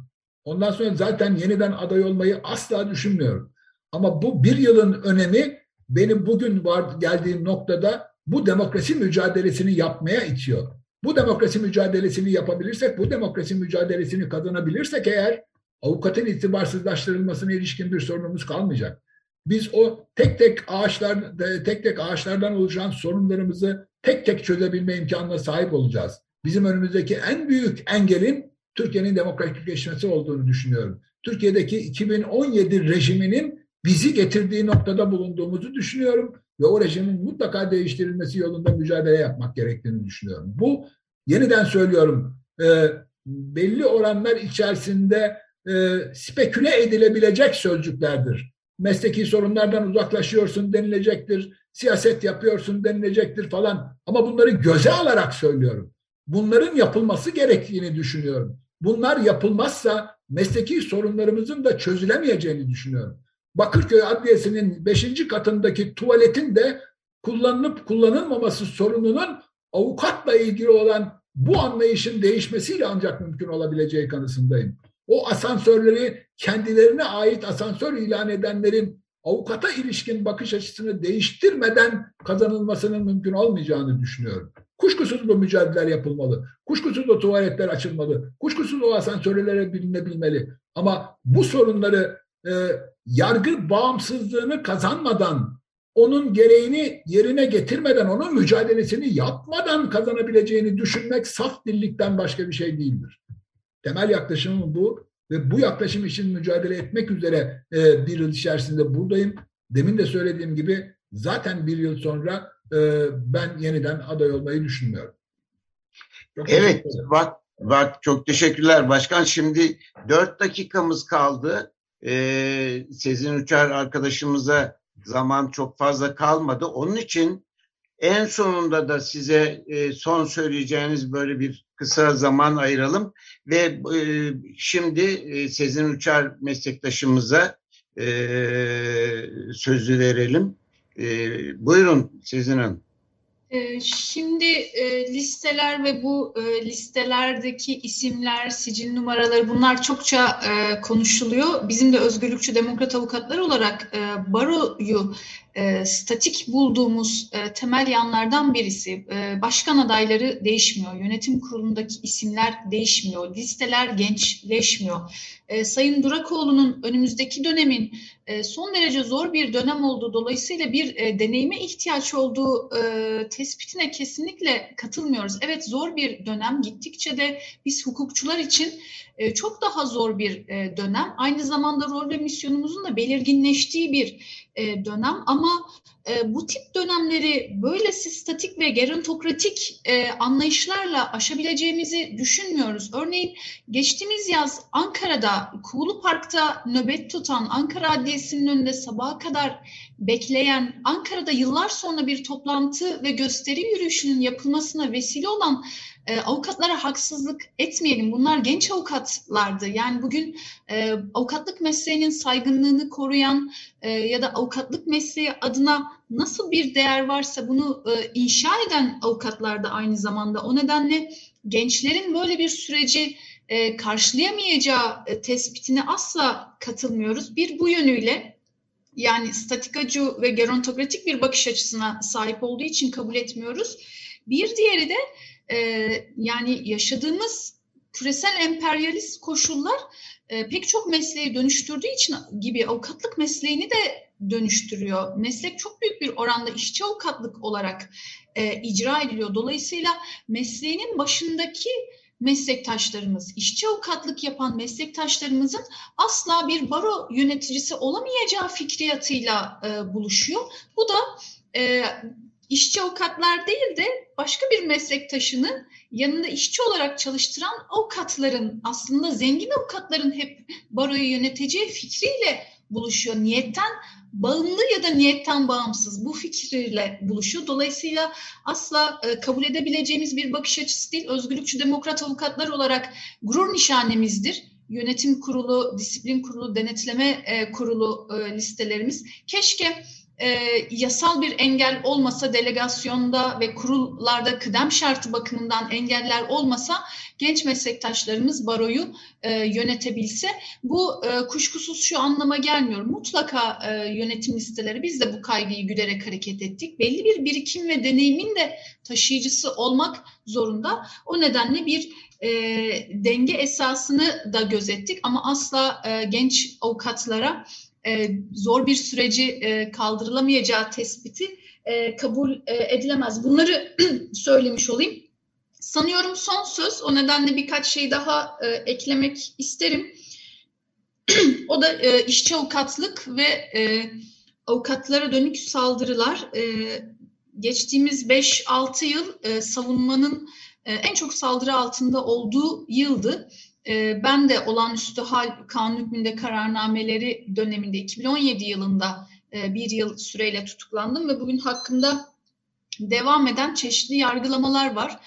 Ondan sonra zaten yeniden aday olmayı asla düşünmüyorum. Ama bu bir yılın önemi benim bugün var geldiğim noktada bu demokrasi mücadelesini yapmaya itiyor. Bu demokrasi mücadelesini yapabilirsek, bu demokrasi mücadelesini kazanabilirsek eğer avukatın itibarsızlaştırılmasına ilişkin bir sorunumuz kalmayacak. Biz o tek tek ağaçlar tek tek ağaçlardan oluşan sorunlarımızı tek tek çözebilme imkanına sahip olacağız. Bizim önümüzdeki en büyük engelin Türkiye'nin demokratikleşmesi olduğunu düşünüyorum. Türkiye'deki 2017 rejiminin bizi getirdiği noktada bulunduğumuzu düşünüyorum ve o rejimin mutlaka değiştirilmesi yolunda mücadele yapmak gerektiğini düşünüyorum. Bu yeniden söylüyorum e, belli oranlar içerisinde e, speküle edilebilecek sözcüklerdir. Mesleki sorunlardan uzaklaşıyorsun denilecektir, siyaset yapıyorsun denilecektir falan. Ama bunları göze alarak söylüyorum. Bunların yapılması gerektiğini düşünüyorum. Bunlar yapılmazsa mesleki sorunlarımızın da çözülemeyeceğini düşünüyorum. Bakırköy Adliyesi'nin beşinci katındaki tuvaletin de kullanılıp kullanılmaması sorununun avukatla ilgili olan bu anlayışın değişmesiyle ancak mümkün olabileceği kanısındayım. O asansörleri kendilerine ait asansör ilan edenlerin avukata ilişkin bakış açısını değiştirmeden kazanılmasının mümkün olmayacağını düşünüyorum. Kuşkusuz bu mücadeleler yapılmalı. Kuşkusuz o tuvaletler açılmalı. Kuşkusuz o asansörlere bilinebilmeli. Ama bu sorunları e, yargı bağımsızlığını kazanmadan, onun gereğini yerine getirmeden, onun mücadelesini yapmadan kazanabileceğini düşünmek saf dillikten başka bir şey değildir. Temel yaklaşımım bu ve bu yaklaşım için mücadele etmek üzere e, bir yıl içerisinde buradayım. Demin de söylediğim gibi zaten bir yıl sonra ben yeniden aday olmayı düşünmüyorum. Çok evet, bak, bak çok teşekkürler başkan. Şimdi dört dakikamız kaldı. Ee, Sezin Uçar arkadaşımıza zaman çok fazla kalmadı. Onun için en sonunda da size e, son söyleyeceğiniz böyle bir kısa zaman ayıralım ve e, şimdi e, Sezin Uçar meslektaşımıza e, sözü verelim. E, buyurun Sezin Hanım. Ee, şimdi e, listeler ve bu e, listelerdeki isimler, sicil numaraları bunlar çokça e, konuşuluyor. Bizim de özgürlükçü demokrat avukatlar olarak baroyu e, statik bulduğumuz e, temel yanlardan birisi. E, başkan adayları değişmiyor, yönetim kurulundaki isimler değişmiyor, listeler gençleşmiyor. E, Sayın Durakoğlu'nun önümüzdeki dönemin e, son derece zor bir dönem olduğu dolayısıyla bir e, deneyime ihtiyaç olduğu e, tespitine kesinlikle katılmıyoruz. Evet zor bir dönem gittikçe de biz hukukçular için e, çok daha zor bir e, dönem. Aynı zamanda rol ve misyonumuzun da belirginleştiği bir e, dönem ama e, bu tip dönemleri böyle sistematik ve gerontokratik e, anlayışlarla aşabileceğimizi düşünmüyoruz. Örneğin geçtiğimiz yaz Ankara'da Kuğulu Park'ta nöbet tutan Ankara Adliyesi'nin önünde sabaha kadar bekleyen Ankara'da yıllar sonra bir toplantı ve gösteri yürüyüşünün yapılmasına vesile olan e, avukatlara haksızlık etmeyelim. Bunlar genç avukatlardı. Yani bugün e, avukatlık mesleğinin saygınlığını koruyan e, ya da avukatlık mesleği adına nasıl bir değer varsa bunu e, inşa eden avukatlar da aynı zamanda. O nedenle gençlerin böyle bir süreci e, karşılayamayacağı e, tespitine asla katılmıyoruz. Bir bu yönüyle yani statikacı ve gerontokratik bir bakış açısına sahip olduğu için kabul etmiyoruz. Bir diğeri de e, yani yaşadığımız küresel emperyalist koşullar e, pek çok mesleği dönüştürdüğü için gibi avukatlık mesleğini de dönüştürüyor. Meslek çok büyük bir oranda işçi avukatlık olarak e, icra ediliyor. Dolayısıyla mesleğinin başındaki meslektaşlarımız, işçi avukatlık yapan meslektaşlarımızın asla bir baro yöneticisi olamayacağı fikriyatıyla e, buluşuyor. Bu da e, işçi avukatlar değil de başka bir meslektaşını yanında işçi olarak çalıştıran avukatların aslında zengin avukatların hep baroyu yöneteceği fikriyle buluşuyor. Niyetten bağımlı ya da niyetten bağımsız bu fikirle buluşuyor. Dolayısıyla asla e, kabul edebileceğimiz bir bakış açısı değil. Özgürlükçü demokrat avukatlar olarak gurur nişanemizdir. Yönetim kurulu, disiplin kurulu, denetleme e, kurulu e, listelerimiz. Keşke e, yasal bir engel olmasa delegasyonda ve kurullarda kıdem şartı bakımından engeller olmasa genç meslektaşlarımız baroyu e, yönetebilse bu e, kuşkusuz şu anlama gelmiyor. Mutlaka e, yönetim listeleri biz de bu kaygıyı güderek hareket ettik. Belli bir birikim ve deneyimin de taşıyıcısı olmak zorunda. O nedenle bir e, denge esasını da gözettik ama asla e, genç avukatlara e, zor bir süreci e, kaldırılamayacağı tespiti e, kabul edilemez. Bunları söylemiş olayım. Sanıyorum son söz. O nedenle birkaç şey daha eklemek isterim. o da e, işçi avukatlık ve avukatlara dönük saldırılar. Geçtiğimiz 5-6 yıl savunmanın en çok saldırı altında olduğu yıldı. Ee, ben de olağanüstü hal kanun hükmünde kararnameleri döneminde 2017 yılında e, bir yıl süreyle tutuklandım ve bugün hakkında devam eden çeşitli yargılamalar var.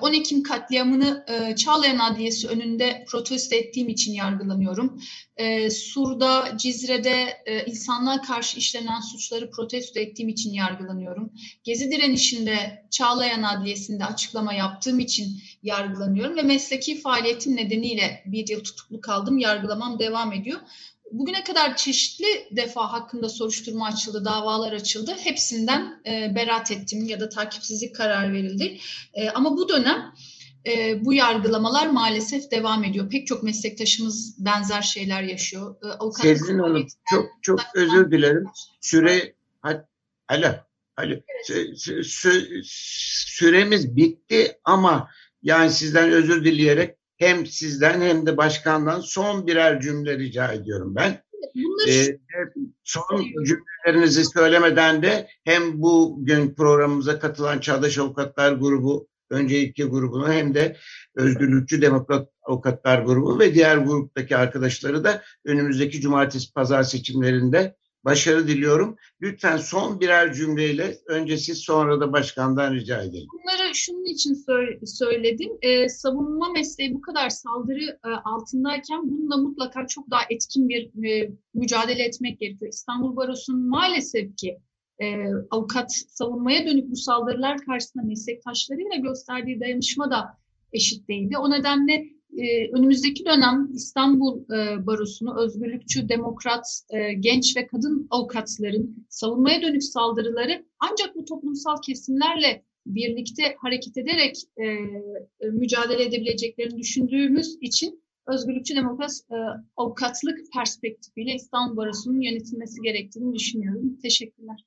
10 ee, Ekim katliamını e, Çağlayan Adliyesi önünde protesto ettiğim için yargılanıyorum. Ee, Sur'da, Cizre'de e, insanlığa karşı işlenen suçları protesto ettiğim için yargılanıyorum. Gezi direnişinde Çağlayan Adliyesi'nde açıklama yaptığım için yargılanıyorum ve mesleki faaliyetim nedeniyle bir yıl tutuklu kaldım. Yargılamam devam ediyor bugüne kadar çeşitli defa hakkında soruşturma açıldı, davalar açıldı. Hepsinden e, beraat ettim ya da takipsizlik karar verildi. E, ama bu dönem e, bu yargılamalar maalesef devam ediyor. Pek çok meslektaşımız benzer şeyler yaşıyor. E, Avukat Sezgin Hanım çok çok özür dilerim. Süre alo alo süremiz bitti ama yani sizden özür dileyerek hem sizden hem de başkandan son birer cümle rica ediyorum ben. Ee, son cümlelerinizi söylemeden de hem bugün programımıza katılan Çağdaş Avukatlar Grubu önceki grubunu hem de Özgürlükçü Demokrat Avukatlar Grubu ve diğer gruptaki arkadaşları da önümüzdeki cumartesi pazar seçimlerinde başarı diliyorum. Lütfen son birer cümleyle önce siz sonra da başkandan rica edelim. Bunları şunun için söyledim. Ee, savunma mesleği bu kadar saldırı e, altındayken bununla mutlaka çok daha etkin bir e, mücadele etmek gerekiyor. İstanbul Barosu'nun maalesef ki e, avukat savunmaya dönük bu saldırılar karşısında meslektaşlarıyla gösterdiği dayanışma da eşit değildi. O nedenle e, önümüzdeki dönem İstanbul e, Barosu'nu özgürlükçü, demokrat, e, genç ve kadın avukatların savunmaya dönük saldırıları ancak bu toplumsal kesimlerle birlikte hareket ederek e, mücadele edebileceklerini düşündüğümüz için özgürlükçü demokrat avukatlık perspektifiyle İstanbul Barosu'nun yönetilmesi gerektiğini düşünüyorum. Teşekkürler.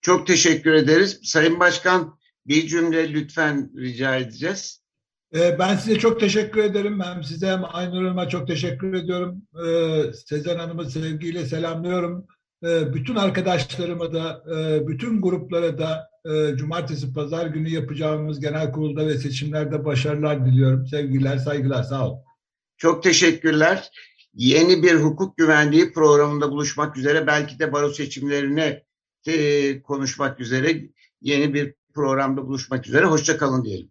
Çok teşekkür ederiz. Sayın Başkan bir cümle lütfen rica edeceğiz. Ee, ben size çok teşekkür ederim. Hem size hem Aynur Hanım'a çok teşekkür ediyorum. Ee, Sezen Hanım'ı sevgiyle selamlıyorum. Ee, bütün arkadaşlarıma da, e, bütün gruplara da e, cumartesi, pazar günü yapacağımız genel kurulda ve seçimlerde başarılar diliyorum. Sevgiler, saygılar. Sağ olun. Çok teşekkürler. Yeni bir hukuk güvenliği programında buluşmak üzere belki de baro seçimlerine e, konuşmak üzere yeni bir programda buluşmak üzere. Hoşçakalın diyelim.